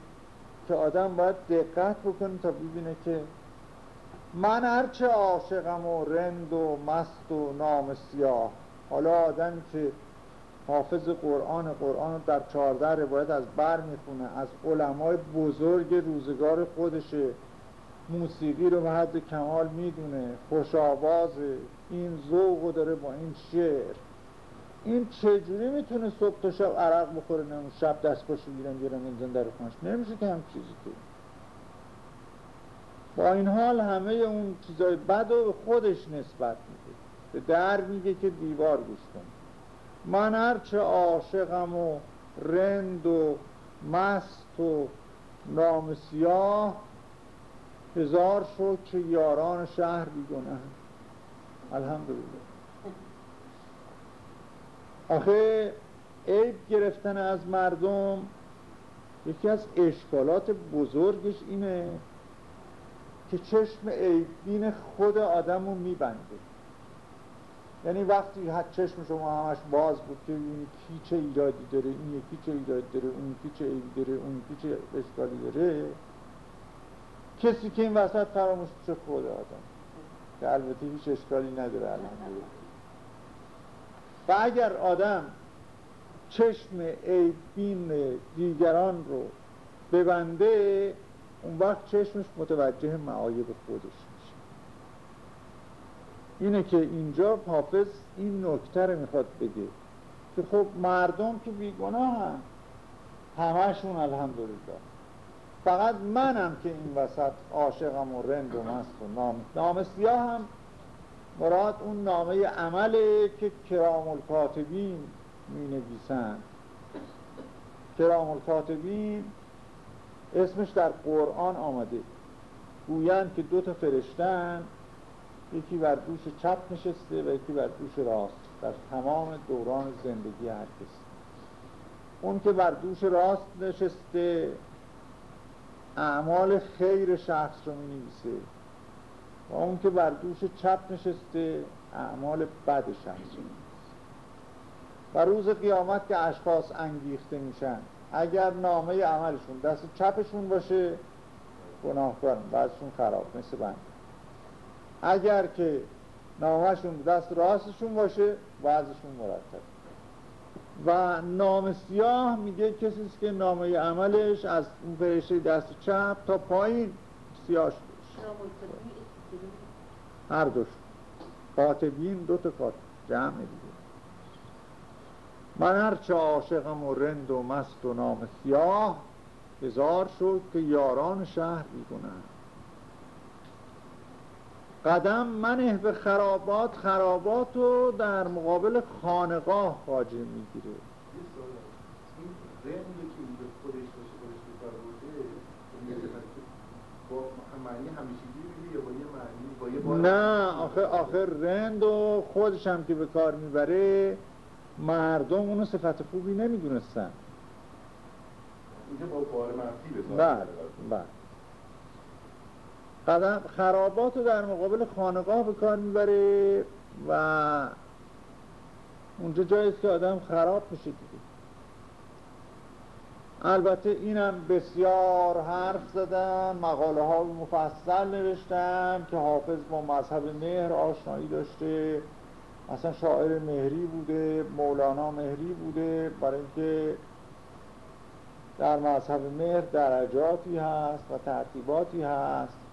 که آدم باید دقت بکنه تا ببینه که من هرچه عاشقم و رند و مست و نام سیاه. حالا آدمی که حافظ قرآن قرآن رو در چهارده روایت از بر می‌خونه از علمای بزرگ روزگار خودشه. موسیقی رو به حد کمال می‌دونه خوش این ذوق داره با این شعر. این چجوری می‌تونه صبح تا شب عرق بخوره نمون شب دست پاشو گیرن گیرن این در خونش. نمیشه که هم چیزی که. با این حال همه اون چیزای بد و خودش نسبت میده. به در میگه که دیوار گوش کن. من هرچه عاشقم و رند و مست و نام سیاه هزار شد که یاران شهر بیگنه الحمدلله. آخه عیب گرفتن از مردم یکی از اشکالات بزرگش اینه که چشم عیبین خود آدم رو میبنده. یعنی وقتی حد چشم شما همش باز بود که این کی چه ایرادی داره این یکی چه ایرادی داره اون یکی چه ایرادی داره اون یکی چه اشکالی داره کسی که این وسط فراموش چه خود آدم. که البته هیچ اشکالی نداره الان. و اگر آدم چشم عیبین دیگران رو ببنده اون وقت چشمش متوجه معایب خودش میشه اینه که اینجا حافظ این نکته رو می‌خواد بگه که خب مردم که بیگناه هم همشون الحمدلله. فقط منم که این وسط عاشقم و رند و مست و نام نام سیاه هم مراد اون نامه عمله که کرام الکاتبین می نویسند کرام الکاتبین اسمش در قرآن آمده. گویند که دو تا فرشتن یکی بر دوش چپ نشسته و یکی بر دوش راست. در تمام دوران زندگی هر کسی. اون که بر دوش راست نشسته اعمال خیر شخص رو می نویسه و اون که بر دوش چپ نشسته اعمال بد شخص رو می و روز قیامت که اشخاص انگیخته میشن اگر نامه عملشون دست چپشون باشه گناهکار بعضشون خراب مثل بند اگر که نامهشون دست راستشون باشه بعضشون مرتب. و نام سیاه میگه کسی که نامه عملش از اون فرشته دست چپ تا پایین سیاه شده. هر دوش. کاتبین دو تا کاتب جمع دیگه. من هرچه عاشقم و رند و مست و نام سیاه هزار شد که یاران شهر بیگنه قدم منه به خرابات خرابات رو در مقابل خانقاه خاجه می‌گیره. نه آخه آخه رند و خودش هم که به کار می‌بره مردم اونو صفت خوبی نمی‌دونستن. اینجا با بار منفی بله بله. قدم خرابات رو در مقابل خانقاه به کار می‌بره و اونجا جاییست که آدم خراب میشه دیگه. البته اینم بسیار حرف زدن مقاله ها مفصل نوشتم که حافظ با مذهب مهر آشنایی داشته. اصلا شاعر مهری بوده مولانا مهری بوده. برای اینکه در مذهب مهر درجاتی هست و ترتیباتی هست.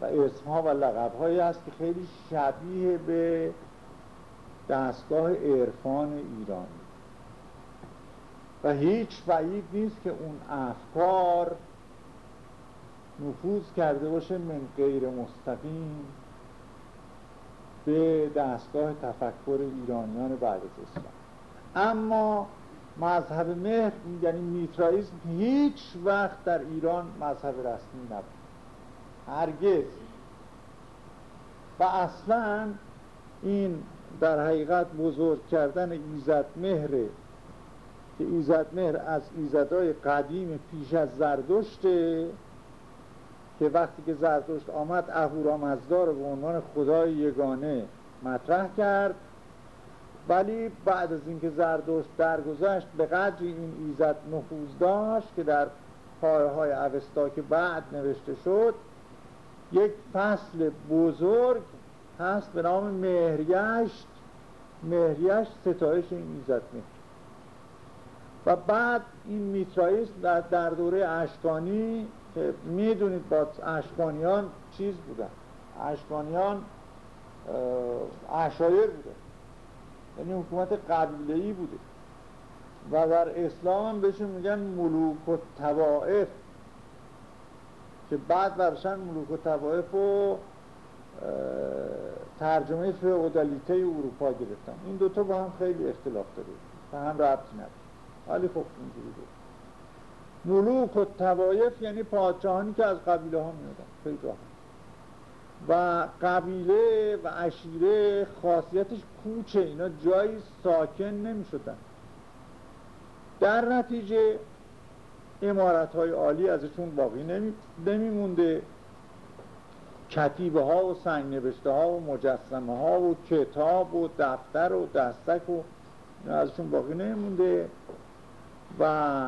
و اسمها و لقبهایی هست که خیلی شبیه به دستگاه عرفان ایرانی و هیچ بعید نیست که اون افکار نفوذ کرده باشه من غیر مستقیم به دستگاه تفکر ایرانیان بعد از اسلام. اما مذهب مهر یعنی میترائیزم هیچ وقت در ایران مذهب رسمی نبود. هرگز. و اصلا این در حقیقت بزرگ کردن ایزد مهره که ایزد مهر از ایزدهای قدیم پیش از زردشته که وقتی که زرتشت آمد اهورامزدا رو به عنوان خدای یگانه مطرح کرد. ولی بعد از اینکه زردشت درگذشت به قدری این ایزد نفوذ داشت که در پایه های اوستا که بعد نوشته شد یک فصل بزرگ هست به نام مهریشت. مهریشت ستایش این مهر و بعد این میترائیسم در دوره اشکانی که می‌دونید با اشکانیان چیز بودن. اشکانیان اشایر بوده. یعنی حکومت قبیلهی بوده. و در اسلام بهشون میگن ملوک و توائف که بعد برشن ملوک و توائف و ترجمه فئودالیته اروپا گرفتن. این دوتا با هم خیلی اختلاف داره. و هم ربطی نداره. ولی خب اینجوری بود. ملوک و توایف یعنی پادشاهانی که از قبیله ها میادن خیلی راحت. و قبیله و عشیره خاصیتش کوچه. اینا جایی ساکن نمی شدن در نتیجه امارت های عالی ازشون باقی نمی, مونده کتیبه ها و سنگ نوشته ها و مجسمه ها و کتاب و دفتر و دستک و ازشون باقی نمیمونده. و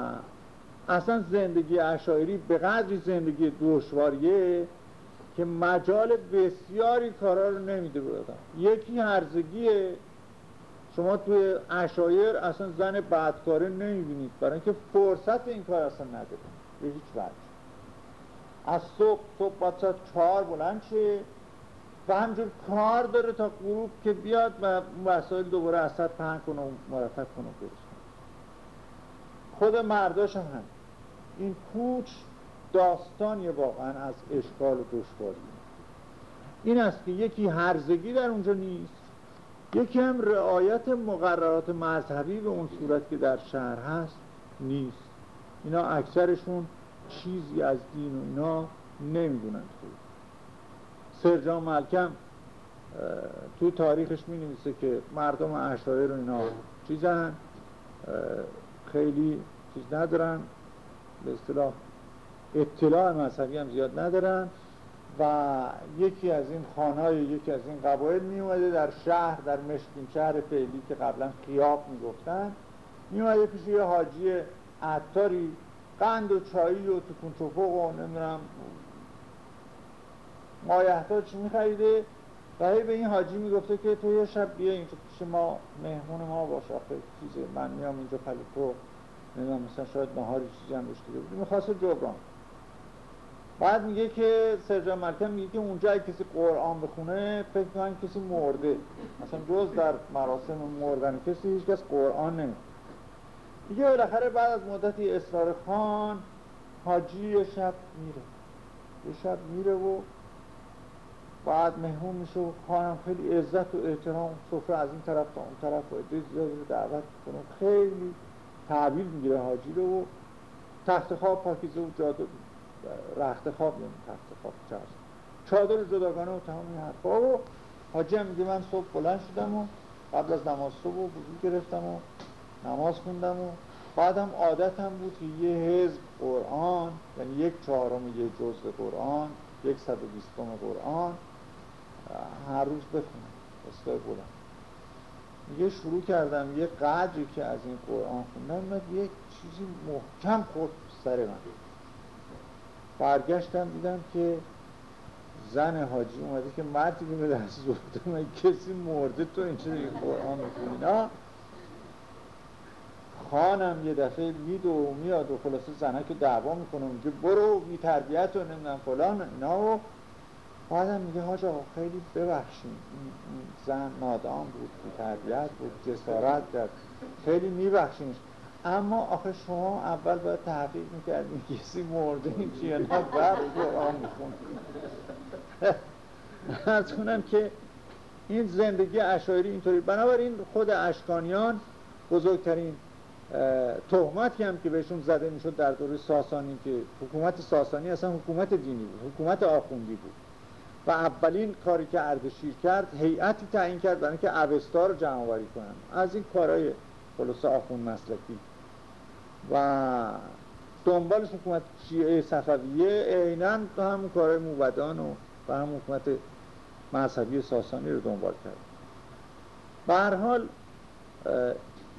اصلا زندگی اشایری به قدری زندگی دشواریه که مجال بسیاری کارا رو نمیده بودن یکی هرزگیه. شما توی اشایر اصلا زن بدکاره نمی‌بینید. برای اینکه فرصت این کار اصلا نداره به هیچ وجه. از صبح صبح باید چهار بلند شه. و همجور کار داره تا غروب که بیاد و وسایل دوباره اثر پهن کنه و مرتب کنه و خود مرداش هم هم این کوچ داستانی واقعا از اشکال و دشواری. این است که یکی هرزگی در اونجا نیست. یکی هم رعایت مقررات مذهبی به اون صورت که در شهر هست نیست. اینا اکثرشون چیزی از دین و اینا نمی‌دونن سرجان ملکم تو تاریخش می نویسه که مردم اشاره رو اینا چیزن خیلی چیز ندارن به اصطلاح اطلاع مذهبی هم زیاد ندارن. و یکی از این خانهای یکی از این قبایل می اومده در شهر در مشکین شهر فعلی که قبلا خیاب می گفتن می اومده پیش یه حاجی عطاری قند و چایی و تکون توفق و نمی‌دونم مایحتاج چی میخریده. و هی به این حاجی می‌گفته که تو یه شب بیا اینجا پیش ما مهمون ما باش آخه چیزه من میام اینجا پلیتو نمی‌دونم مثلا شاید نهاری چیزی هم بشته بود. می‌خواسته جبران بعد میگه که سرجان ملکم میگه که اونجا کسی قرآن بخونه فکر کنن کسی مرده. مثلا جز در مراسم مردن کسی هیچ کس قرآن نمی دیگه بالاخره بعد از مدتی اصرار خان حاجی یه شب میره. یه شب میره و بعد مهمون میشه و خانم خیلی عزت و احترام سفره از این طرف تا اون طرف و عده رو دعوت کنه خیلی تعبیر می‌گیره حاجی رو و تخت خواب پاکیزه و جاده رخت خواب یعنی تخت خواب چرس چادر جداگانه و تمام این حرفا و حاجی هم میگه من صبح بلند شدم و قبل از نماز صبح و گرفتم و نماز خوندم و بعدم عادتم بود که یه حزب قرآن یعنی یک چهارم یه جزء قرآن یک صد و قرآن هر روز بخونم استای بلند یه شروع کردم یه قدری که از این قرآن خوندم یک چیزی محکم خورد سر من. برگشتم دیدم که زن حاجی اومده که مردی به دست برده من کسی مرده تو این این قرآن می‌خونی نه؟ خانم یه دفعه مید و میاد و خلاصه زنه که دعوا می‌کنه میگه برو بی تربیت و نمی‌دونم فلان اینا و بعدم میگه حاج آقا خیلی ببخشیم زن نادام بود بی تربیت بود جسارت کرد خیلی میبخشیمش اما آخه شما اول باید تحقیق می‌کردیم کسی مرده این چیه نه بعد قرآن میخون از کنم که این زندگی اشایری اینطوری. بنابراین خود اشکانیان بزرگترین تهمتی هم که بهشون زده می‌شد در دوره ساسانی که حکومت ساسانی اصلا حکومت دینی بود حکومت آخوندی بود. و اولین کاری که اردشیر کرد هیئتی تعیین کرد برای اینکه اوستا رو جمع آوری کنن. از این کارهای خلاص آخوند مسلکی. و دنبالش حکومت شیعه صفویه عینا هم کارهای موبدان و و هم حکومت مذهبی ساسانی رو دنبال کرد به حال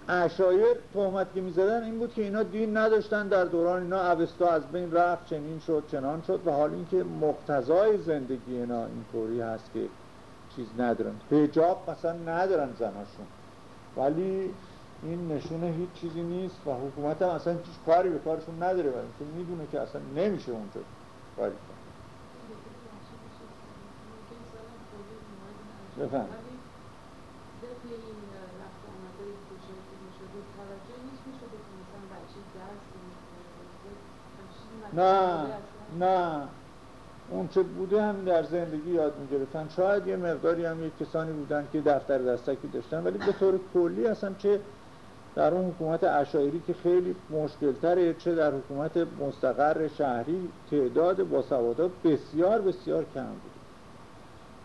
اشایر تهمت که می‌زدن این بود که اینا دین نداشتن در دوران اینا اوستا از بین رفت چنین شد چنان شد و حال اینکه مقتضای زندگی اینا اینطوری هست که چیز ندارن. حجاب مثلا ندارن زناشون. ولی این نشونه هیچ چیزی نیست و حکومت هم اصلا هیچ کاری به کارشون نداره ولی می‌دونه که اصلا نمیشه اونجا کاری بفهم نه نه. اون چه بوده هم در زندگی یاد می‌گرفتن. شاید یه مقداری هم یک کسانی بودن که دفتر دستکی داشتن ولی به طور کلی اصلا چه در اون حکومت اشایری که خیلی مشکلتره چه در حکومت مستقر شهری تعداد باسوادا بسیار بسیار کم بود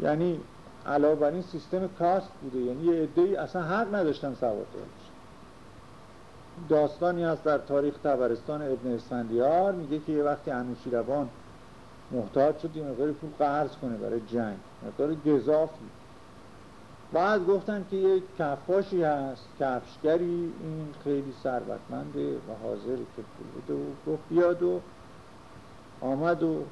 یعنی علاوه بر این سیستم کاست بوده. یعنی یه عده‌ای اصلا حق نداشتن سواد داستانی هست در تاریخ تبرستان ابن اسفندیار. میگه که یه وقتی انوشیروان محتاج شد یه مقدار پول قرض کنه برای جنگ. مقدار گذافی بعد گفتن که یک کفاشی هست کفشگری این خیلی ثروتمنده و حاضر که پول و گفت بیاد و آمد و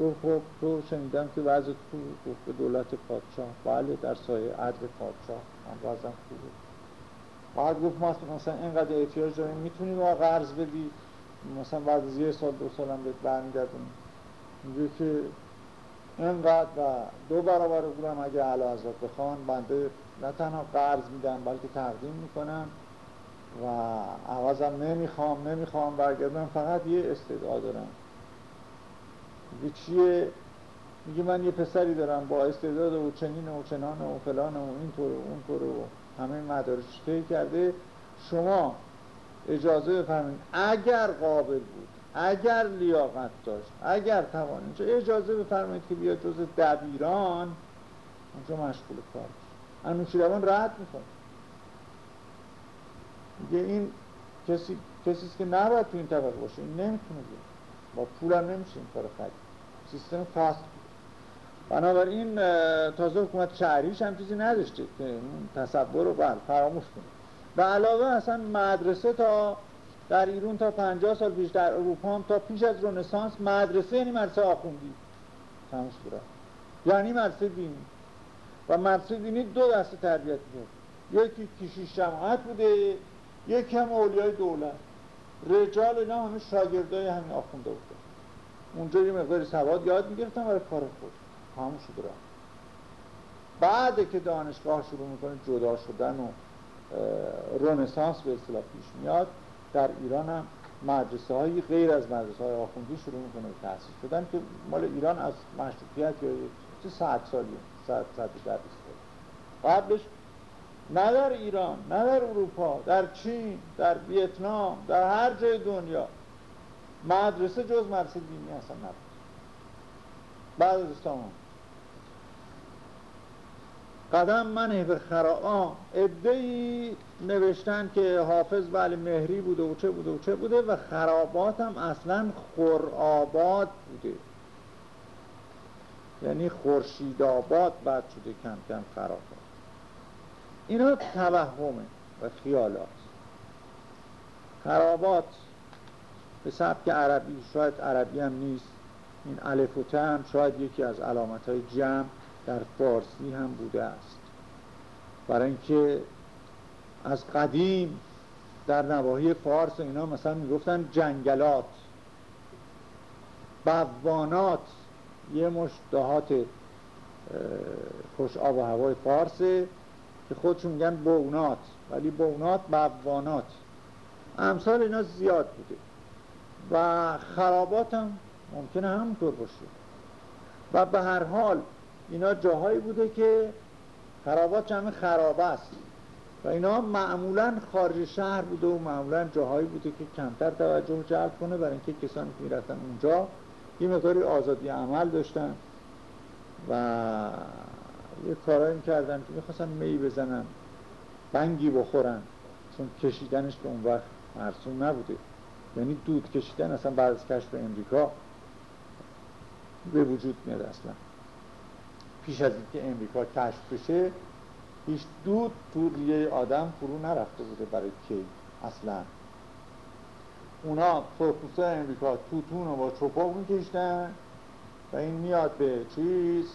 گفت خب تو شنیدم که وضع تو گفت به دولت پادشاه. بله در سایه عدل پادشاه. من وضعم خوبه. بعد گفت ما مثلا اینقدر احتیاج داریم می‌تونی ما قرض بدی؟ مثلا بعد از یه سال دو سال هم بهت برمیگردونی میگه که اینقدر و دو برابر بودم اگه علا حضرت بخوان بنده نه تنها قرض میدم بلکه تقدیم می‌کنم و عوضم نمی‌خوام نمی‌خوام برگردم فقط یه استدعا دارم. میگه چیه؟ میگه من یه پسری دارم با استعداد و چنین و چنان و فلان و اینطور و اونطور و همه مدارش کرده؟ شما اجازه بفرمایید اگر قابل بود اگر لیاقت داشت اگر توان اجازه بفرمایید که بیاد جز دبیران اونجا مشغول کار انوشیروان رد می‌کنه. میگه این کسی کسی که نباید تو این طبقه باشه. این نمی‌تونه بیاد. با پولم نمیشه این کار خرید. سیستم فاست بنابراین تازه حکومت شهریش هم چیزی نداشته که تصور رو بر فراموش کنه. و علاوه اصلا مدرسه تا در ایران تا 50 سال پیش در اروپا هم تا پیش از رنسانس مدرسه یعنی مدرسه آخوندی. تماش یعنی مدرسه دینی. و مدرسه دینی دو دسته تربیت می‌کرد. یکی کشیش جماعت بوده یکی هم اولیای دولت. رجال اینا همه شاگردای همین آخونده بوده اونجا یه مقدار سواد یاد می‌گرفتن برای کار خود. تموم شد بعد که دانشگاه شروع می‌کنه جدا شدن و رنسانس به اصطلاح پیش میاد. در ایران هم مدرسه هایی غیر از مدرسه های آخوندی شروع می‌کنه به تحصیل شدن که مال ایران از مشروطیت یا چه ساعت سالی ساعت ساعت در قبلش نه در ایران نه در اروپا در چین در ویتنام در هر جای دنیا مدرسه جز مدرسه دینی اصلا نبود. بعد از اسلام قدم من به خراعا. ادهی نوشتن که حافظ ولی مهری بوده و چه بوده و چه بوده و خرابات هم اصلا خرآباد بوده. یعنی خورشید آباد بعد شده کم کم خرابات. اینا توهمه و خیالات. خرابات به سبک عربی شاید عربی هم نیست. این الف و هم شاید یکی از علامت های جمع در فارسی هم بوده است. برای اینکه از قدیم در نواحی فارس اینا مثلا می‌گفتن جنگلات بوانات یه مش دهات خوش آب و هوای فارسه که خودشون میگن بونات ولی بونات بوانات. امثال اینا زیاد بوده. و خرابات هم ممکنه همونطور باشه. و به هر حال اینا جاهایی بوده که خرابات جمع خرابه است. و اینا معمولا خارج شهر بوده و معمولا جاهایی بوده که کمتر توجه جلب کنه برای اینکه کسانی که می‌رفتن اونجا یه مقداری آزادی عمل داشتن و یه کارایی می‌کردن که می‌خواستن می بزنن بنگی بخورن. چون کشیدنش به اون وقت مرسوم نبوده. یعنی دود کشیدن اصلا بعد از کشف امریکا به وجود میاد اصلا. پیش از اینکه امریکا کشف بشه هیچ دود تو ریه آدم فرو نرفته بوده برای کی اصلا. اونا پروفسور امریکا توتون رو با چوپا میکشتن و این میاد به چیز؟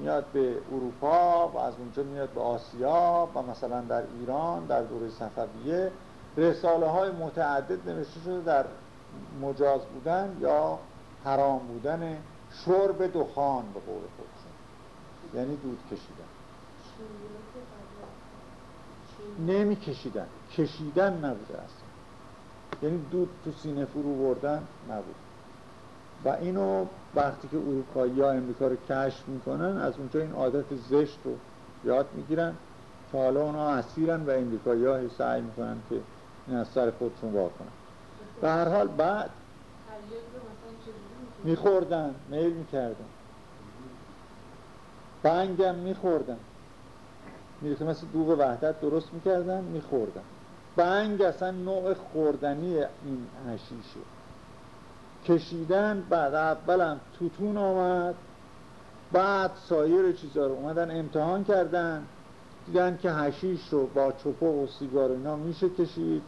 میاد به اروپا و از اونجا میاد به آسیا و مثلا در ایران در دوره صفویه. رساله های متعدد نوشته شده در مجاز بودن یا حرام بودن شرب دخان به قول خودشون یعنی دود کشیدن. نمی کشیدن. کشیدن نبوده اصلا. یعنی دود تو سینه فرو بردن نبود. و اینو وقتی که اروپایی ها امریکا رو کشف می‌کنن از اونجا این عادت زشت رو یاد می‌گیرن که حالا اونا اسیرن و امریکایی ها سعی می‌کنن که این از سر خودشون واکنن به هر حال بعد میخوردن میل می‌کردن. بنگم میخوردن می‌رسه مثل دوغ وحدت درست می‌کردن میخوردن بنگ اصلا نوع خوردنی این هشیشه کشیدن بعد اولم توتون آمد. بعد سایر چیزها رو اومدن امتحان کردن. دیدن که هشیش رو با چپق و سیگار اینا میشه کشید.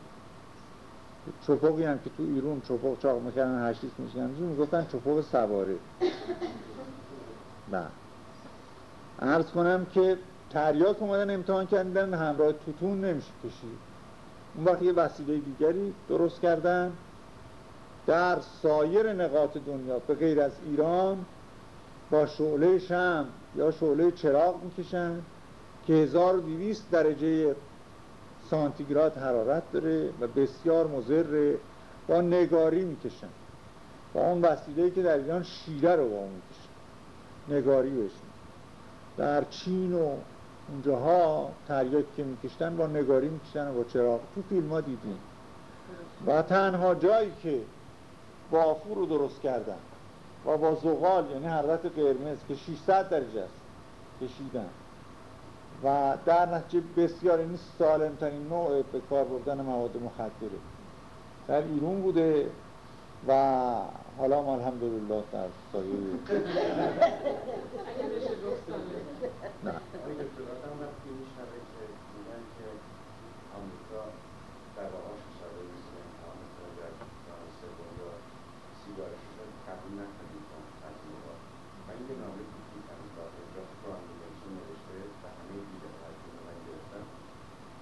چپقی هم که تو ایرون چپق چاق می‌کردن هشیش میشن می‌گفتن چپق سواره نه عرض کنم که تریاک اومدن امتحان کردن همراه توتون نمیشه کشید. اون وقت یه وسیله دیگری درست کردن. در سایر نقاط دنیا به غیر از ایران با شعله شم یا شعله چراغ می‌کشن که 1200 درجه سانتیگراد حرارت داره و بسیار مضر با نگاری می‌کشن. با اون وسیله که در ایران شیره رو با اون می‌کشن. نگاری بشن در چین و اونجاها تریاک که میکشتن با نگاری می‌کشن و با چراغ. تو فیلم ها دیدیم. و تنها جایی که بافور رو درست کردن و با زغال یعنی حرارت قرمز که 600 درجه است کشیدن. و در نتیجه بسیار این سالم ترین نوع به کار بردن مواد مخدره. در ایرون بوده و حالا ما الحمدلله در سایه. نه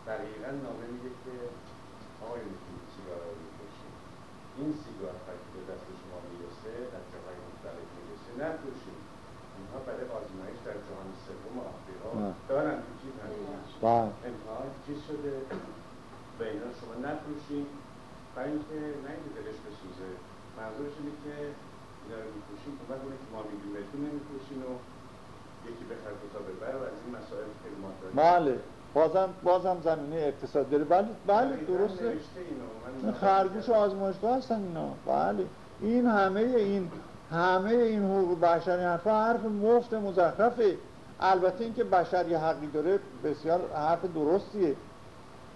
دقیقا نامه میگه که آقای می‌تونید سیگار رو می‌کشید این سیگار که به دست شما می‌رسه در جاهای مختلف می‌رسه نفروشید اونها برای آزمایش در جهان سوم آفریقا دارن تو چیز بله. امتحان چیز شده به اینا نفروشید برای اینکه نه اینکه دلش بسوزه. منظورش اینه که اینا رو میفروشیم اون وقت که ما میگیم بهتون نمیفروشین و یکی بخر تا ببر و از این مسائل خیلی بله. بازم بازم زمینه اقتصاد داره. بله بله درسته. خرگوش آزمایشگاه هستن اینا. بله. این همه این همه این حقوق بشری حرف حرف مفت مزخرفه. البته اینکه بشر یه حقی داره بسیار حرف درستیه.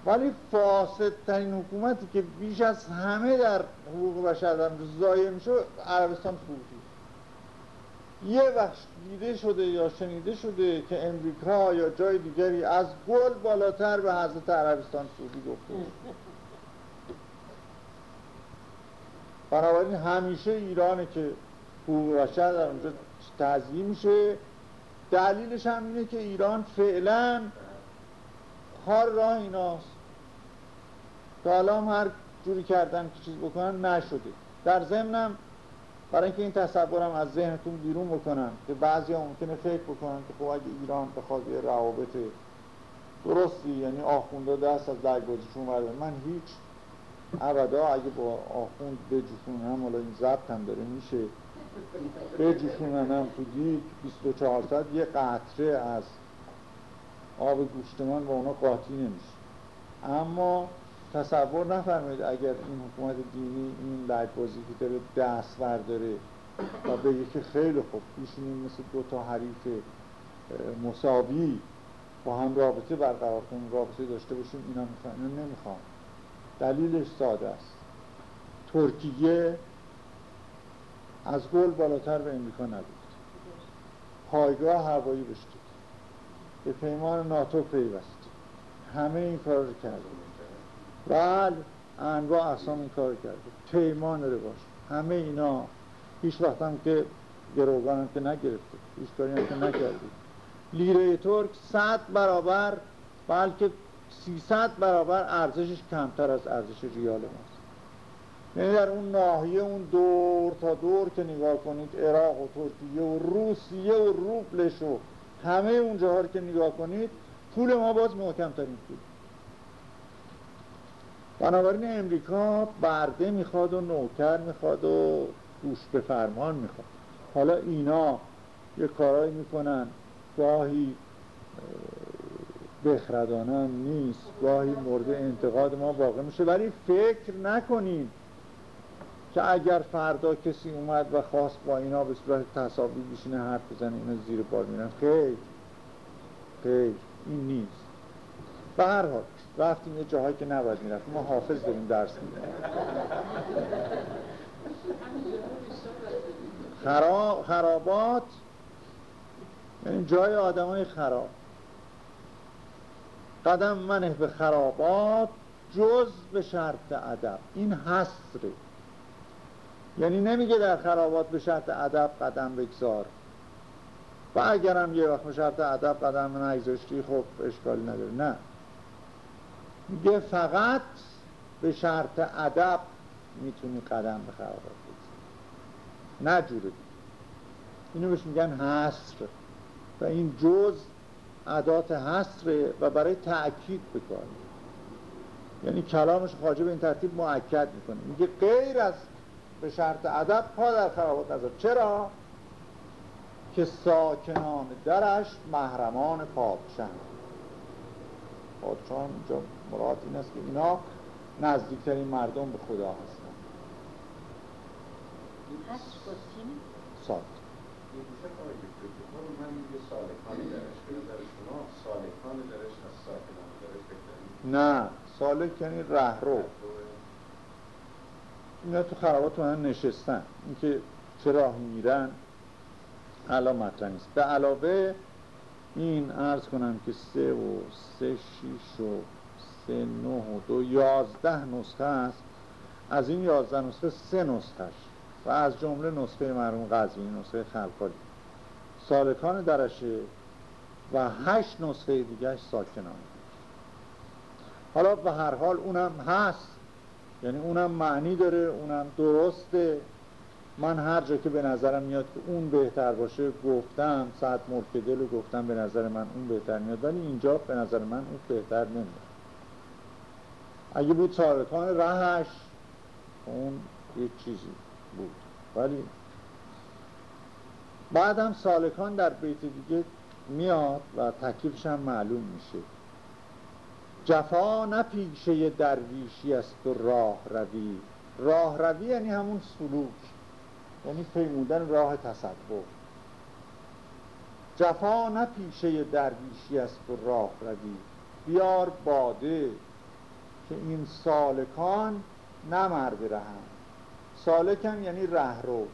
ولی فاسد ترین حکومتی که بیش از همه در حقوق بشر در میشه عربستان سعودی یه وقت دیده شده یا شنیده شده که امریکا یا جای دیگری از گل بالاتر به حضرت عربستان سعودی گفته بنابراین همیشه ایرانه که حقوق بشر در اونجا تضییع میشه. دلیلش هم اینه که ایران فعلا خار راه ایناست. تا الان هر جوری کردن که چیز بکنن نشده. در ضمنم برای اینکه این تصورم از ذهنتون بیرون بکنم که بعضی ها ممکنه فکر بکنن که خب اگه ایران بخواد یه روابط درستی یعنی آخونده دست از لگبازیشون ورده من هیچ ابدا اگه با آخوند هم حالا این ضبط هم داره میشه بجوشونن هم تو دیگ 24 ساعت یه قطره از آب گوشتمان با اونا قاطی نمیشه. اما تصور نفرمایید اگر این حکومت دینی این لجبازی که داره دست داره و بگه که خیلی خوب بیشونیم مثل دو تا حریف مساوی با هم رابطه برقرار کنیم رابطه داشته باشیم اینا می‌خوان اینا نمی‌خوان. دلیلش ساده است. ترکیه از گل بالاتر به امریکا نبود. پایگاه هوایی بشتید به پیمان ناتو پیوست. همه این کار رو کرده بله انواع اقسام این کار کرده. پیمان باش. همه اینا هیچ وقت هم که گروگان هم که نگرفته. هیچ کاری هم که نکرده. لیره ترک صد برابر بلکه سیصد برابر ارزشش کمتر از ارزش ریال ماست. یعنی در اون ناحیه اون دور تا دور که نگاه کنید عراق و ترکیه و روسیه و روبلش و همه اون جاها که نگاه کنید پول ما باز محکم ترین پول. بنابراین امریکا برده می‌خواد و نوکر می‌خواد و گوش به فرمان می‌خواد. حالا اینا یه کارایی می‌کنن گاهی بخردانه نیست گاهی مورد انتقاد ما واقع میشه. ولی فکر نکنید که اگر فردا کسی اومد و خواست با اینا به صورت تصاوی بشینه حرف بزنه اینا زیر بار میرن. خیر. خیر. این نیست. به هر حال. رفتیم یه جاهایی که نباید می‌رفتیم. ما حافظ داریم درس میدیم. خرابات یعنی جای آدم های خراب. قدم منه به خرابات جز به شرط ادب. این حسره یعنی نمیگه در خرابات به شرط ادب قدم بگذار. و اگرم یه وقت به شرط ادب قدم نگذاشتی خب اشکالی نداره. نه. میگه فقط به شرط ادب می‌تونی قدم به خرابات بگذاری نه جوره. اینو بهش میگن حسر و این جز عدات حسره و برای تأکید بکار یعنی کلامش خواجه به این ترتیب معکد می‌کنه. میگه غیر از به شرط ادب پا در خرابات نظر چرا؟ که ساکنان درش محرمان پادشاه پادشاه اینجا مراد این است که اینا نزدیکترین مردم به خدا هستن ساکن نه سالک یعنی رهرو. اینا تو خرابات من نشستن. اینکه چه راه میرن علا مطرح نیست. به علاوه این عرض کنم که سه و سه شیش و سه نه و دو یازده نسخه است. از این یازده نسخه سه نسخهش. و از جمله نسخه مرحوم قزوینی نسخه خلقالی سالکان درشه و هشت نسخه دیگهش ساکنان. حالا به هر حال اونم هست. یعنی اونم معنی داره اونم درسته. من هر جا که به نظرم میاد که اون بهتر باشه گفتم ساعت ملک دل گفتم به نظر من اون بهتر میاد. ولی اینجا به نظر من اون بهتر نمیاد. اگه بود سالکان رهش اون یک چیزی بود. ولی بعدم سالکان در بیت دیگه میاد و تکیفش هم معلوم میشه. جفا نه پیشه درویشی است و راه روی راه روی یعنی همون سلوک یعنی پیمودن راه تصور. جفا نه پیشه درویشی است و راه روی بیار باده. که این سالکان نمرد رهن. سالکن یعنی رهرو.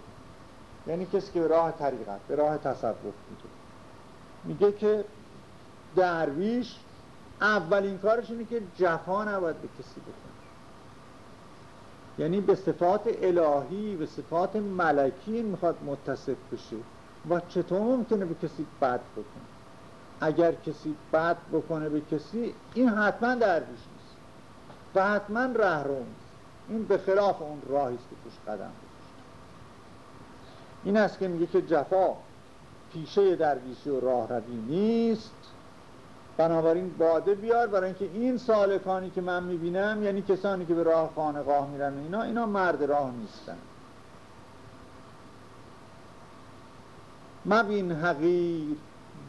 یعنی کسی که به راه طریقت به راه تصوف میده میگه که درویش اولین کارش اینه که جفا نباید به کسی بکنه. یعنی به صفات الهی به صفات ملکی می‌خواد متصف بشه و چطور ممکنه به کسی بد بکنه؟ اگر کسی بد بکنه به کسی این حتما درویش و حتما رهرو این به خلاف اون راهی است که توش قدم این است که میگه که جفا پیشه درویشی و راه روی نیست. بنابراین باده بیار برای اینکه این سالکانی که من می‌بینم یعنی کسانی که به راه خانقاه میرن اینا اینا مرد راه نیستن. مبین حقیر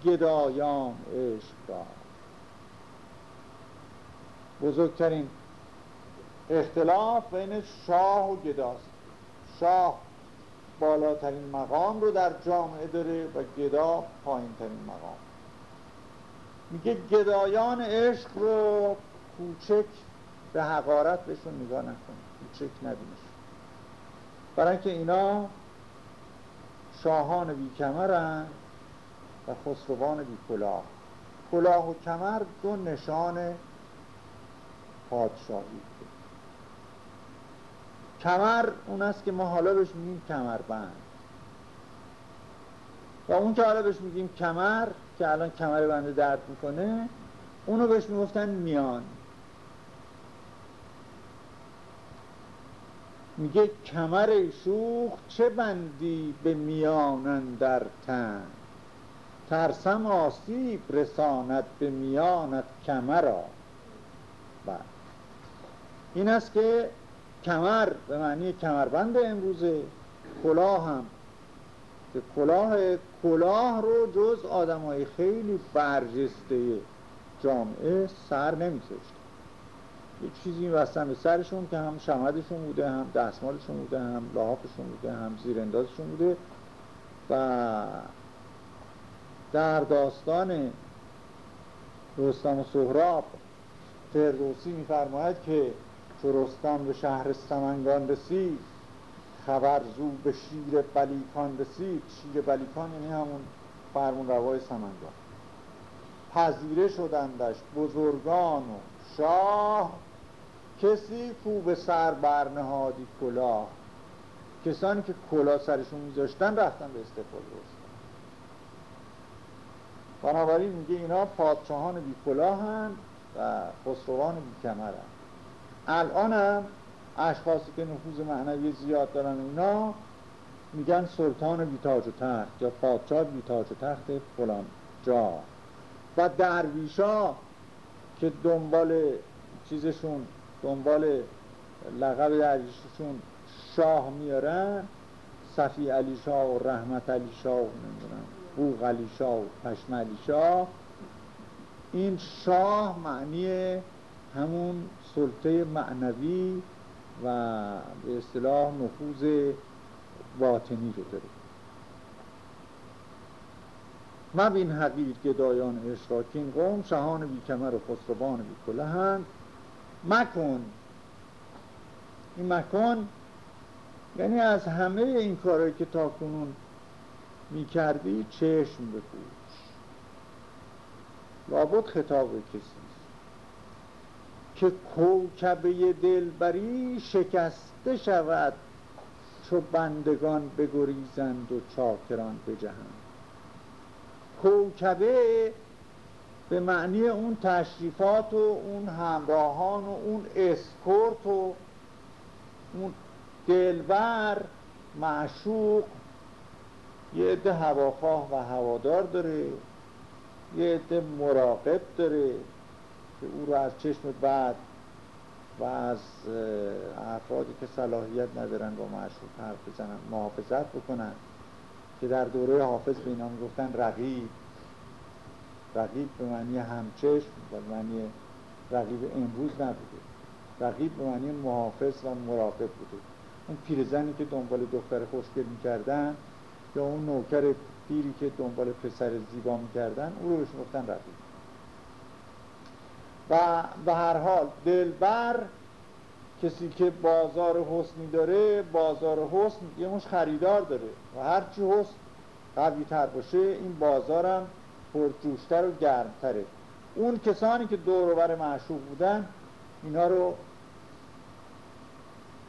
گدایان عشق را بزرگترین اختلاف بین شاه و گداست. شاه بالاترین مقام رو در جامعه داره و گدا پایین ترین مقام. میگه گدایان عشق رو کوچک به حقارت بهشون نگاه نکن کوچک نبینش. برای اینکه اینا شاهان بی کمرن و خسروان بی کلاه کلاه و کمر دو نشان پادشاهی. کمر اون است که ما حالا بهش میگیم کمربند. و اون که حالا بهش میگیم کمر که الان کمر بنده درد می‌کنه اونو بهش می‌گفتن میان. میگه کمر شوخ چه بندی به میانن در تن؟ ترسم آسیب رساند به میانت کمرا. بله. این است که کمر به معنی کمربند امروزه کلاه هم که کلاه کلاه رو جز آدم های خیلی برجسته جامعه سر نمیذاشت یه چیزی این به سرشون که هم شمدشون بوده هم دستمالشون بوده هم لحافشون بوده هم زیراندازشون بوده. و در داستان رستم و سهراب فردوسی میفرماید که چو رستم به شهر سمنگان رسید. خبر زو به شیر بلیکان رسید. شیر بلیکان یعنی همون فرمون روای سمنگان. پذیره شدندش بزرگان و شاه. کسی کو به سر برنهادی کلاه. کسانی که کلاه سرشون میذاشتن رفتن به استقبال رستم بنابراین میگه اینا پادشاهان بی کلاه و خسروان بی کمر هن. الان هم اشخاصی که نفوذ معنوی زیاد دارن اینا میگن سلطان بی تاج و تخت یا پادشاه بی تاج و تخت فلان جا. و درویشا که دنبال چیزشون دنبال لقب درویششون شاه میارن صفی علی شاه و رحمت علی شاه و نمی‌دونم بوغ علی شاه و پشم علی شاه این شاه معنی همون سلطه معنوی و به اصطلاح نفوذ باطنی رو داره. مبین حقیر گدایان اشراکین قوم شهان بی کمر و خسروان بی کله هند مکن. این مکن یعنی از همه این کارهایی که تا کنون می کردی چشم بپوش. لابد خطاب کسی. که کوکبه دلبری شکسته شود چو بندگان بگریزند و چاکران بجهند. کوکبه به معنی اون تشریفات و اون همراهان و اون اسکورت و اون دلبر معشوق یه عده هواخواه و هوادار داره یه عده مراقب داره. که او رو از چشم بعد و از افرادی که صلاحیت ندارن با معشوق حرف بزنن محافظت بکنن که در دوره حافظ به اینا می‌گفتن رقیب. رقیب به معنی همچشم و به معنی رقیب امروز نبوده. رقیب به معنی محافظ و مراقب بوده. اون پیرزنی که دنبال دختر خوشگل می‌کردن یا اون نوکر پیری که دنبال پسر زیبا می‌کردن او رو بهش گفتن رقیب. و به هر حال دلبر کسی که بازار حسنی داره بازار حسن یه مش خریدار داره و هرچی حسن قوی تر باشه این بازارم پرجوشتر و گرمتره. اون کسانی که دوروبر معشوق بودن اینا رو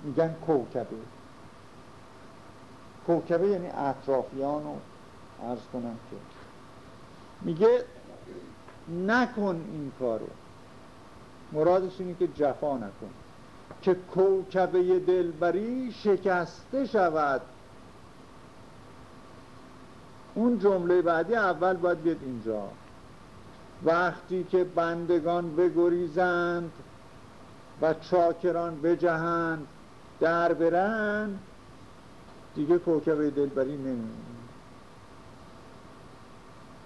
میگن کوکبه. کوکبه یعنی اطرافیان و عرض کنم که میگه نکن این کارو. مرادش اینه که جفا نکن. که کوکبه دلبری شکسته شود. اون جمله بعدی اول باید بیاد اینجا. وقتی که بندگان بگریزند و چاکران بجهند در برن دیگه کوکبه دلبری نمیمونه.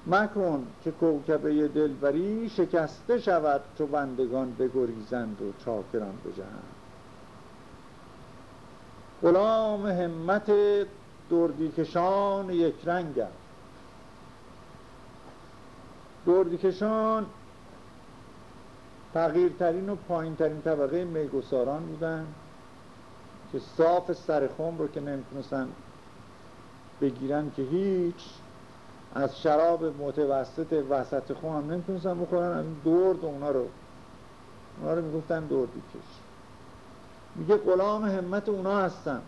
مکن که کوکبه دلبری شکسته شود چو بندگان بگریزند و چاکران بجهند. غلام همت دردیکشان یک رنگم دردیکشان تغییرترین و پایینترین طبقه میگساران بودن که صاف سرخم رو که نمی‌تونستن بگیرن که هیچ از شراب متوسط وسط خون هم نمی‌تونستن بخورن. از درد اونا رو اونا رو می‌گفتن دردی کش میگه غلام همت اونا هستن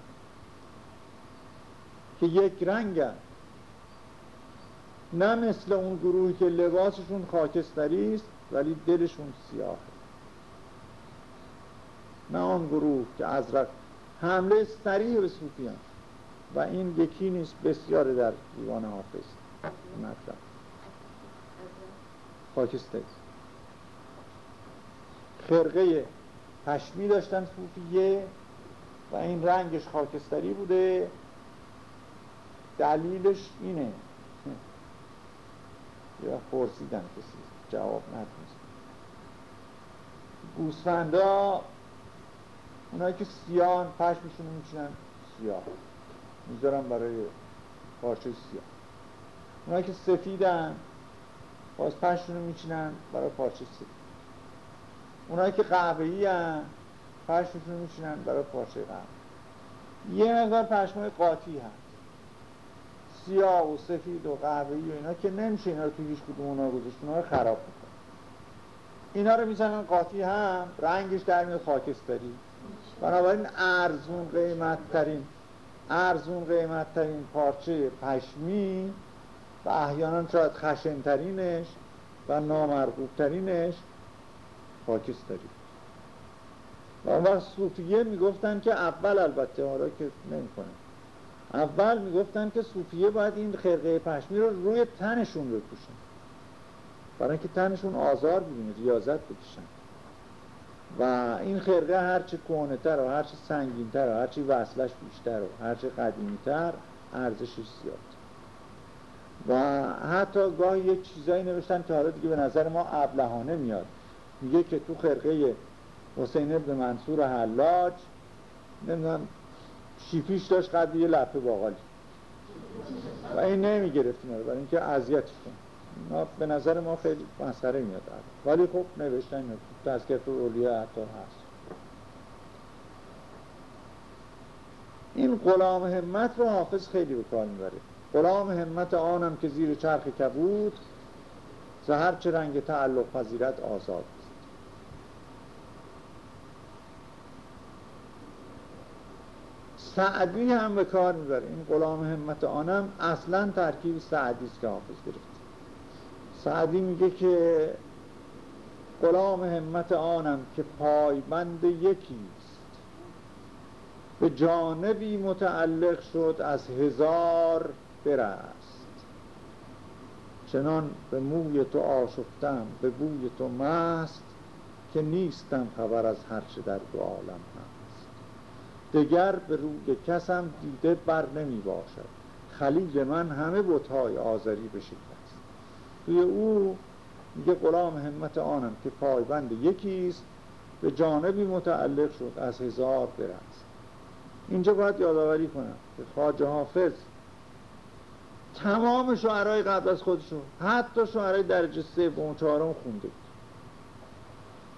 که یک رنگ نه مثل اون گروهی که لباسشون خاکستری است ولی دلشون سیاه نه آن گروه که ازرق. حمله سریع به صوفیان و این یکی نیست بسیار در دیوان حافظ. مطلب. خاکستری خرقه پشمی داشتن صوفیه و این رنگش خاکستری بوده. دلیلش اینه. یا پرسیدن کسی. جواب نتونست گوسفندا اونایی که سیان پشمشون میچینن سیاه. می‌ذارن برای پارچه سیاه. اونایی که سفیدن باز پشمشون میچینن برای پارچه سفید اونایی که قهوه‌ای هن پشمشون میچینن برای پارچه قهوه. یه مقدار پشمای قاطی هست. سیاه و سفید و قهوه‌ای و اینا که نمیشه اینا رو توی هیچ کدوم اونا گذاشت اونا رو خراب می‌کنه. اینا رو می‌زنن قاطی هم رنگش در میاد خاکستری. بنابراین ارزون قیمت ترین ارزون قیمت ترین پارچه پشمی و احیانا شاید خشن ترینش و نامرغوب ترینش خاکستری و اون وقت صوفیه می‌گفتن که اول البته حالا که نمی‌کنه. اول می‌گفتن که صوفیه باید این خرقه پشمی رو روی تنشون بپوشن. برای اینکه تنشون آزار ببینه ریاضت بکشن. و این خرقه هرچه تر و هرچه سنگینتر و هرچه وصلش بیشتر و هرچه قدیمیتر ارزشش زیاد. و حتی گاهی یه چیزایی نوشتن که حالا دیگه به نظر ما ابلهانه میاد. میگه که تو خرقه حسین ابن منصور حلاج نمی‌دونم شیفیش داشت قد یه لپه باقالی و این نمی‌گرفت اینا برای اینکه اذیتش کن به نظر ما خیلی مسخره میاد. ولی خب نوشتن تذکرت اولیا حتی هست. این غلام همت رو حافظ خیلی به کار می‌بره. غلام همت آنم که زیر چرخ کبود زهر چه رنگ تعلق پذیرت آزاد. سعدی هم به کار می‌بره. این غلام همت آنم اصلا ترکیب سعدی است که حافظ گرفت. سعدی میگه که غلام همت آنم که پایبند یکیست به جانبی متعلق شد از هزار برست چنان به موی تو آشفتم به بوی تو مست که نیستم خبر از هرچه در دو عالم دگر به روی کسم دیده بر نمی باشد. خلیل من همه بتهای آذری بشکست توی او میگه غلام همت آنم که پایبند یکیست به جانبی متعلق شد از هزار برست اینجا باید یادآوری کنم که خواجه حافظ تمام شعرهای قبل از خودشون حتی شعرهای درجه سه و چهارم خونده بود.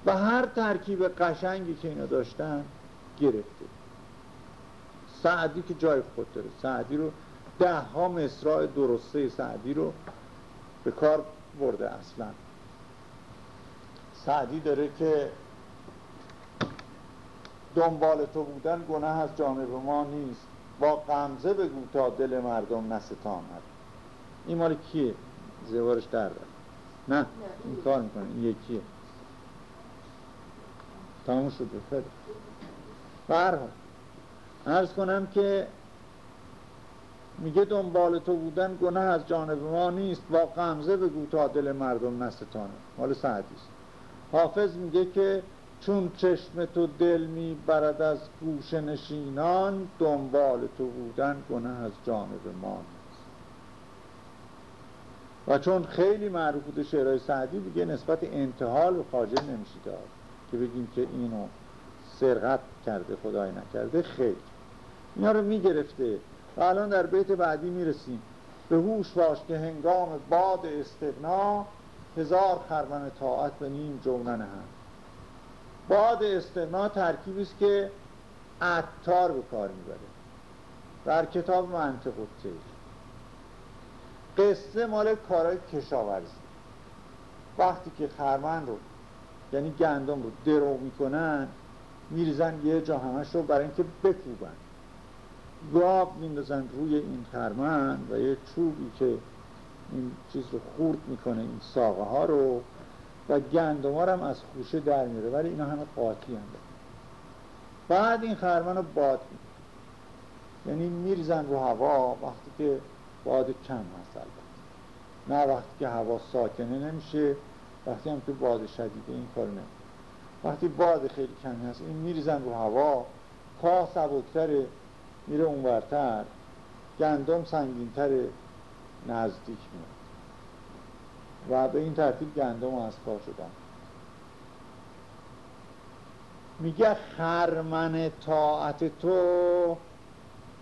و هر ترکیب قشنگی که اینا داشتن گرفته سعدی که جای خود داره. سعدی رو ده ها مصراع درسته سعدی رو به کار برده اصلا. سعدی داره که دنبال تو بودن گناه از جانب ما نیست. با قمزه بگو تا دل مردم نستاند این مال کیه؟ زوارش در نه این کار می‌کنه. این یکیه تموم شده خیلی برها ارز کنم که میگه دنبال تو بودن گناه از جانب ما نیست. با قمزه بگو تا دل مردم نستانه مال سعدیست. حافظ میگه که چون چشم تو دل می‌برد از گوش نشینان دنبال تو بودن گناه از جانب ما نیست. و چون خیلی معروف بوده شعرهای سعدی دیگه نسبت انتحال و خاجه نمیشه داد که بگیم که اینو سرقت کرده خدای نکرده خیلی اینا رو می‌گرفته. و الان در بیت بعدی می‌رسیم. به هوش باش که هنگام باد استغنا هزار خرمن طاعت به نیم جونن هم باد استغنا ترکیبی است که عطار به کار می‌بره. در کتاب منطق قصه مال کارهای کشاورزی. وقتی که خرمن رو یعنی گندم رو درو می‌کنن میریزن یه جا همش رو برای اینکه بکوبن. گاب میندازن روی این خرمن و یه چوبی که این چیز رو خورد می‌کنه این ساقه ها رو و گندم هم از خوشه در میره ولی اینا همه قاطی هم بعد این خرمن رو باد می‌کنه. یعنی میریزن رو هوا وقتی که باد کم هست نه وقتی که هوا ساکنه نمیشه وقتی هم که باد شدیده این کار نه وقتی باد خیلی کمی هست این میریزن رو هوا تا سبکتره میره اونورتر گندم سنگینتر نزدیک میاد و به این ترتیب گندم از کار شدن میگه خرمن طاعت تو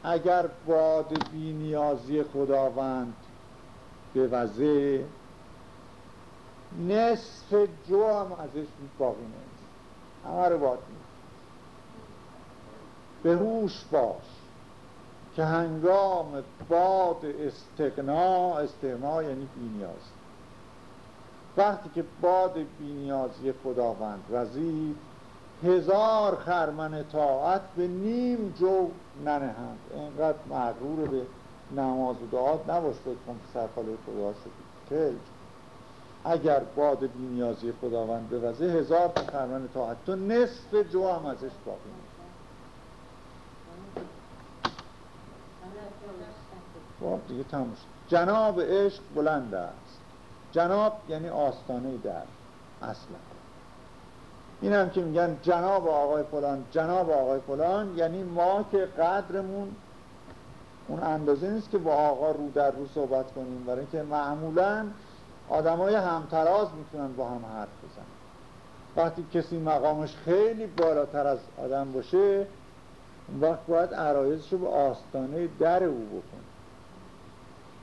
اگر باد بینیازی خداوند به وزه نصف جو هم ازش باقی نیست. همه رو باد به هوش باش که هنگام باد استقنا استقنا یعنی بینیاز وقتی که باد بینیازی خداوند وزید هزار خرمن طاعت به نیم جو ننهند. اینقدر مغرور به نماز و دعات نباش باید کن که سرخاله خدا شدی. اگر باد بینیازی خداوند وزه هزار خرمن طاعت. تو نصف جو هم ازش باقی خب دیگه جناب عشق بلند است. جناب یعنی آستانه در اصلا. این هم که میگن جناب آقای فلان جناب آقای فلان یعنی ما که قدرمون اون اندازه نیست که با آقا رو در رو صحبت کنیم برای که معمولا آدمای همتراز می‌تونن با هم حرف بزنن. وقتی کسی مقامش خیلی بالاتر از آدم باشه اون وقت باید عرایزش رو به آستانه در او بکن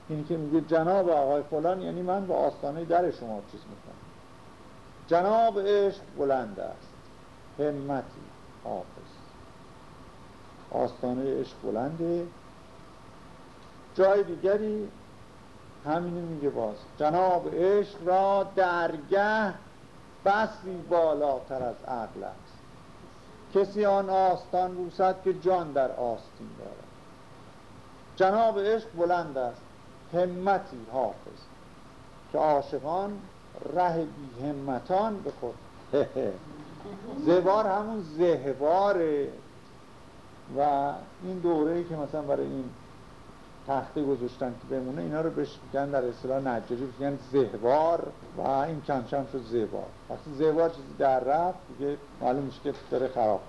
اینی که میگه جناب آقای فلان یعنی من به آستانه در شما چیز می‌کنم. جناب عشق بلند است. همتی حافظ. آستانه عشق بلنده. جای دیگری همینی میگه باز. جناب عشق را درگه بسی بالاتر از عقل است. کسی آن آستان بوسد که جان در آستین دارد. جناب عشق بلند است. همتی حافظ که عاشقان ره بی همتان به خود زوار همون زهواره. و این دوره که مثلا برای این تخته گذاشتن که بمونه اینا رو بهش میگن در اصطلاح نجاری میگن زهوار و این کم کم شد زهوار. وقتی زهوار چیزی در رفت دیگه معلوم میشه که داره خراب